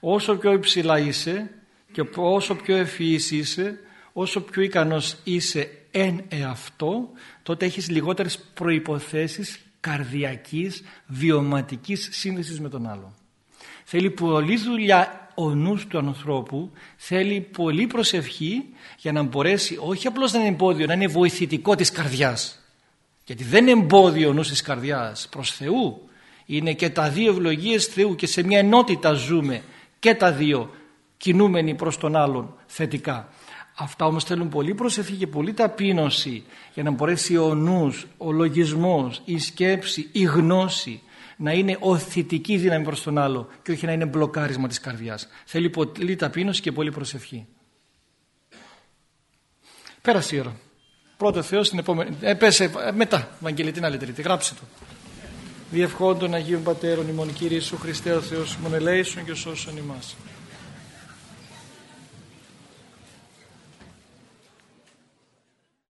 Όσο πιο υψηλά είσαι και όσο πιο ευφυής είσαι, όσο πιο ικανός είσαι εν εαυτό, τότε έχεις λιγότερες προϋποθέσεις καρδιακής, βιωματικής σύνδεσης με τον άλλο. Θέλει πολλή δουλειά ο νους του ανθρώπου, θέλει πολλή προσευχή για να μπορέσει όχι απλώς να είναι εμπόδιο, να είναι βοηθητικό της καρδιάς. Γιατί δεν είναι εμπόδιο ο νους της καρδιάς προς Θεού. Είναι και τα δύο ευλογίες Θεού και σε μια ενότητα ζούμε και τα δύο κινούμενοι προς τον άλλον θετικά. Αυτά όμως θέλουν πολύ προσευχή και πολύ ταπείνωση για να μπορέσει ο νους, ο λογισμός, η σκέψη, η γνώση να είναι οθητική δύναμη προς τον άλλο και όχι να είναι μπλοκάρισμα της καρδιάς. Θέλει πολύ ταπείνωση και πολύ προσευχή. Πέρασε η ώρα. Πρώτο Θεός στην επόμενη. Ε, πέσε, ε, μετά, Βαγγελή, την άλλη τρίτη. Γράψε το. Διευχών των Αγίων Πατέρων ημών Κύριε Ιησού Χριστέ ο Θεός ημών ελέησον και σώσον ημάς.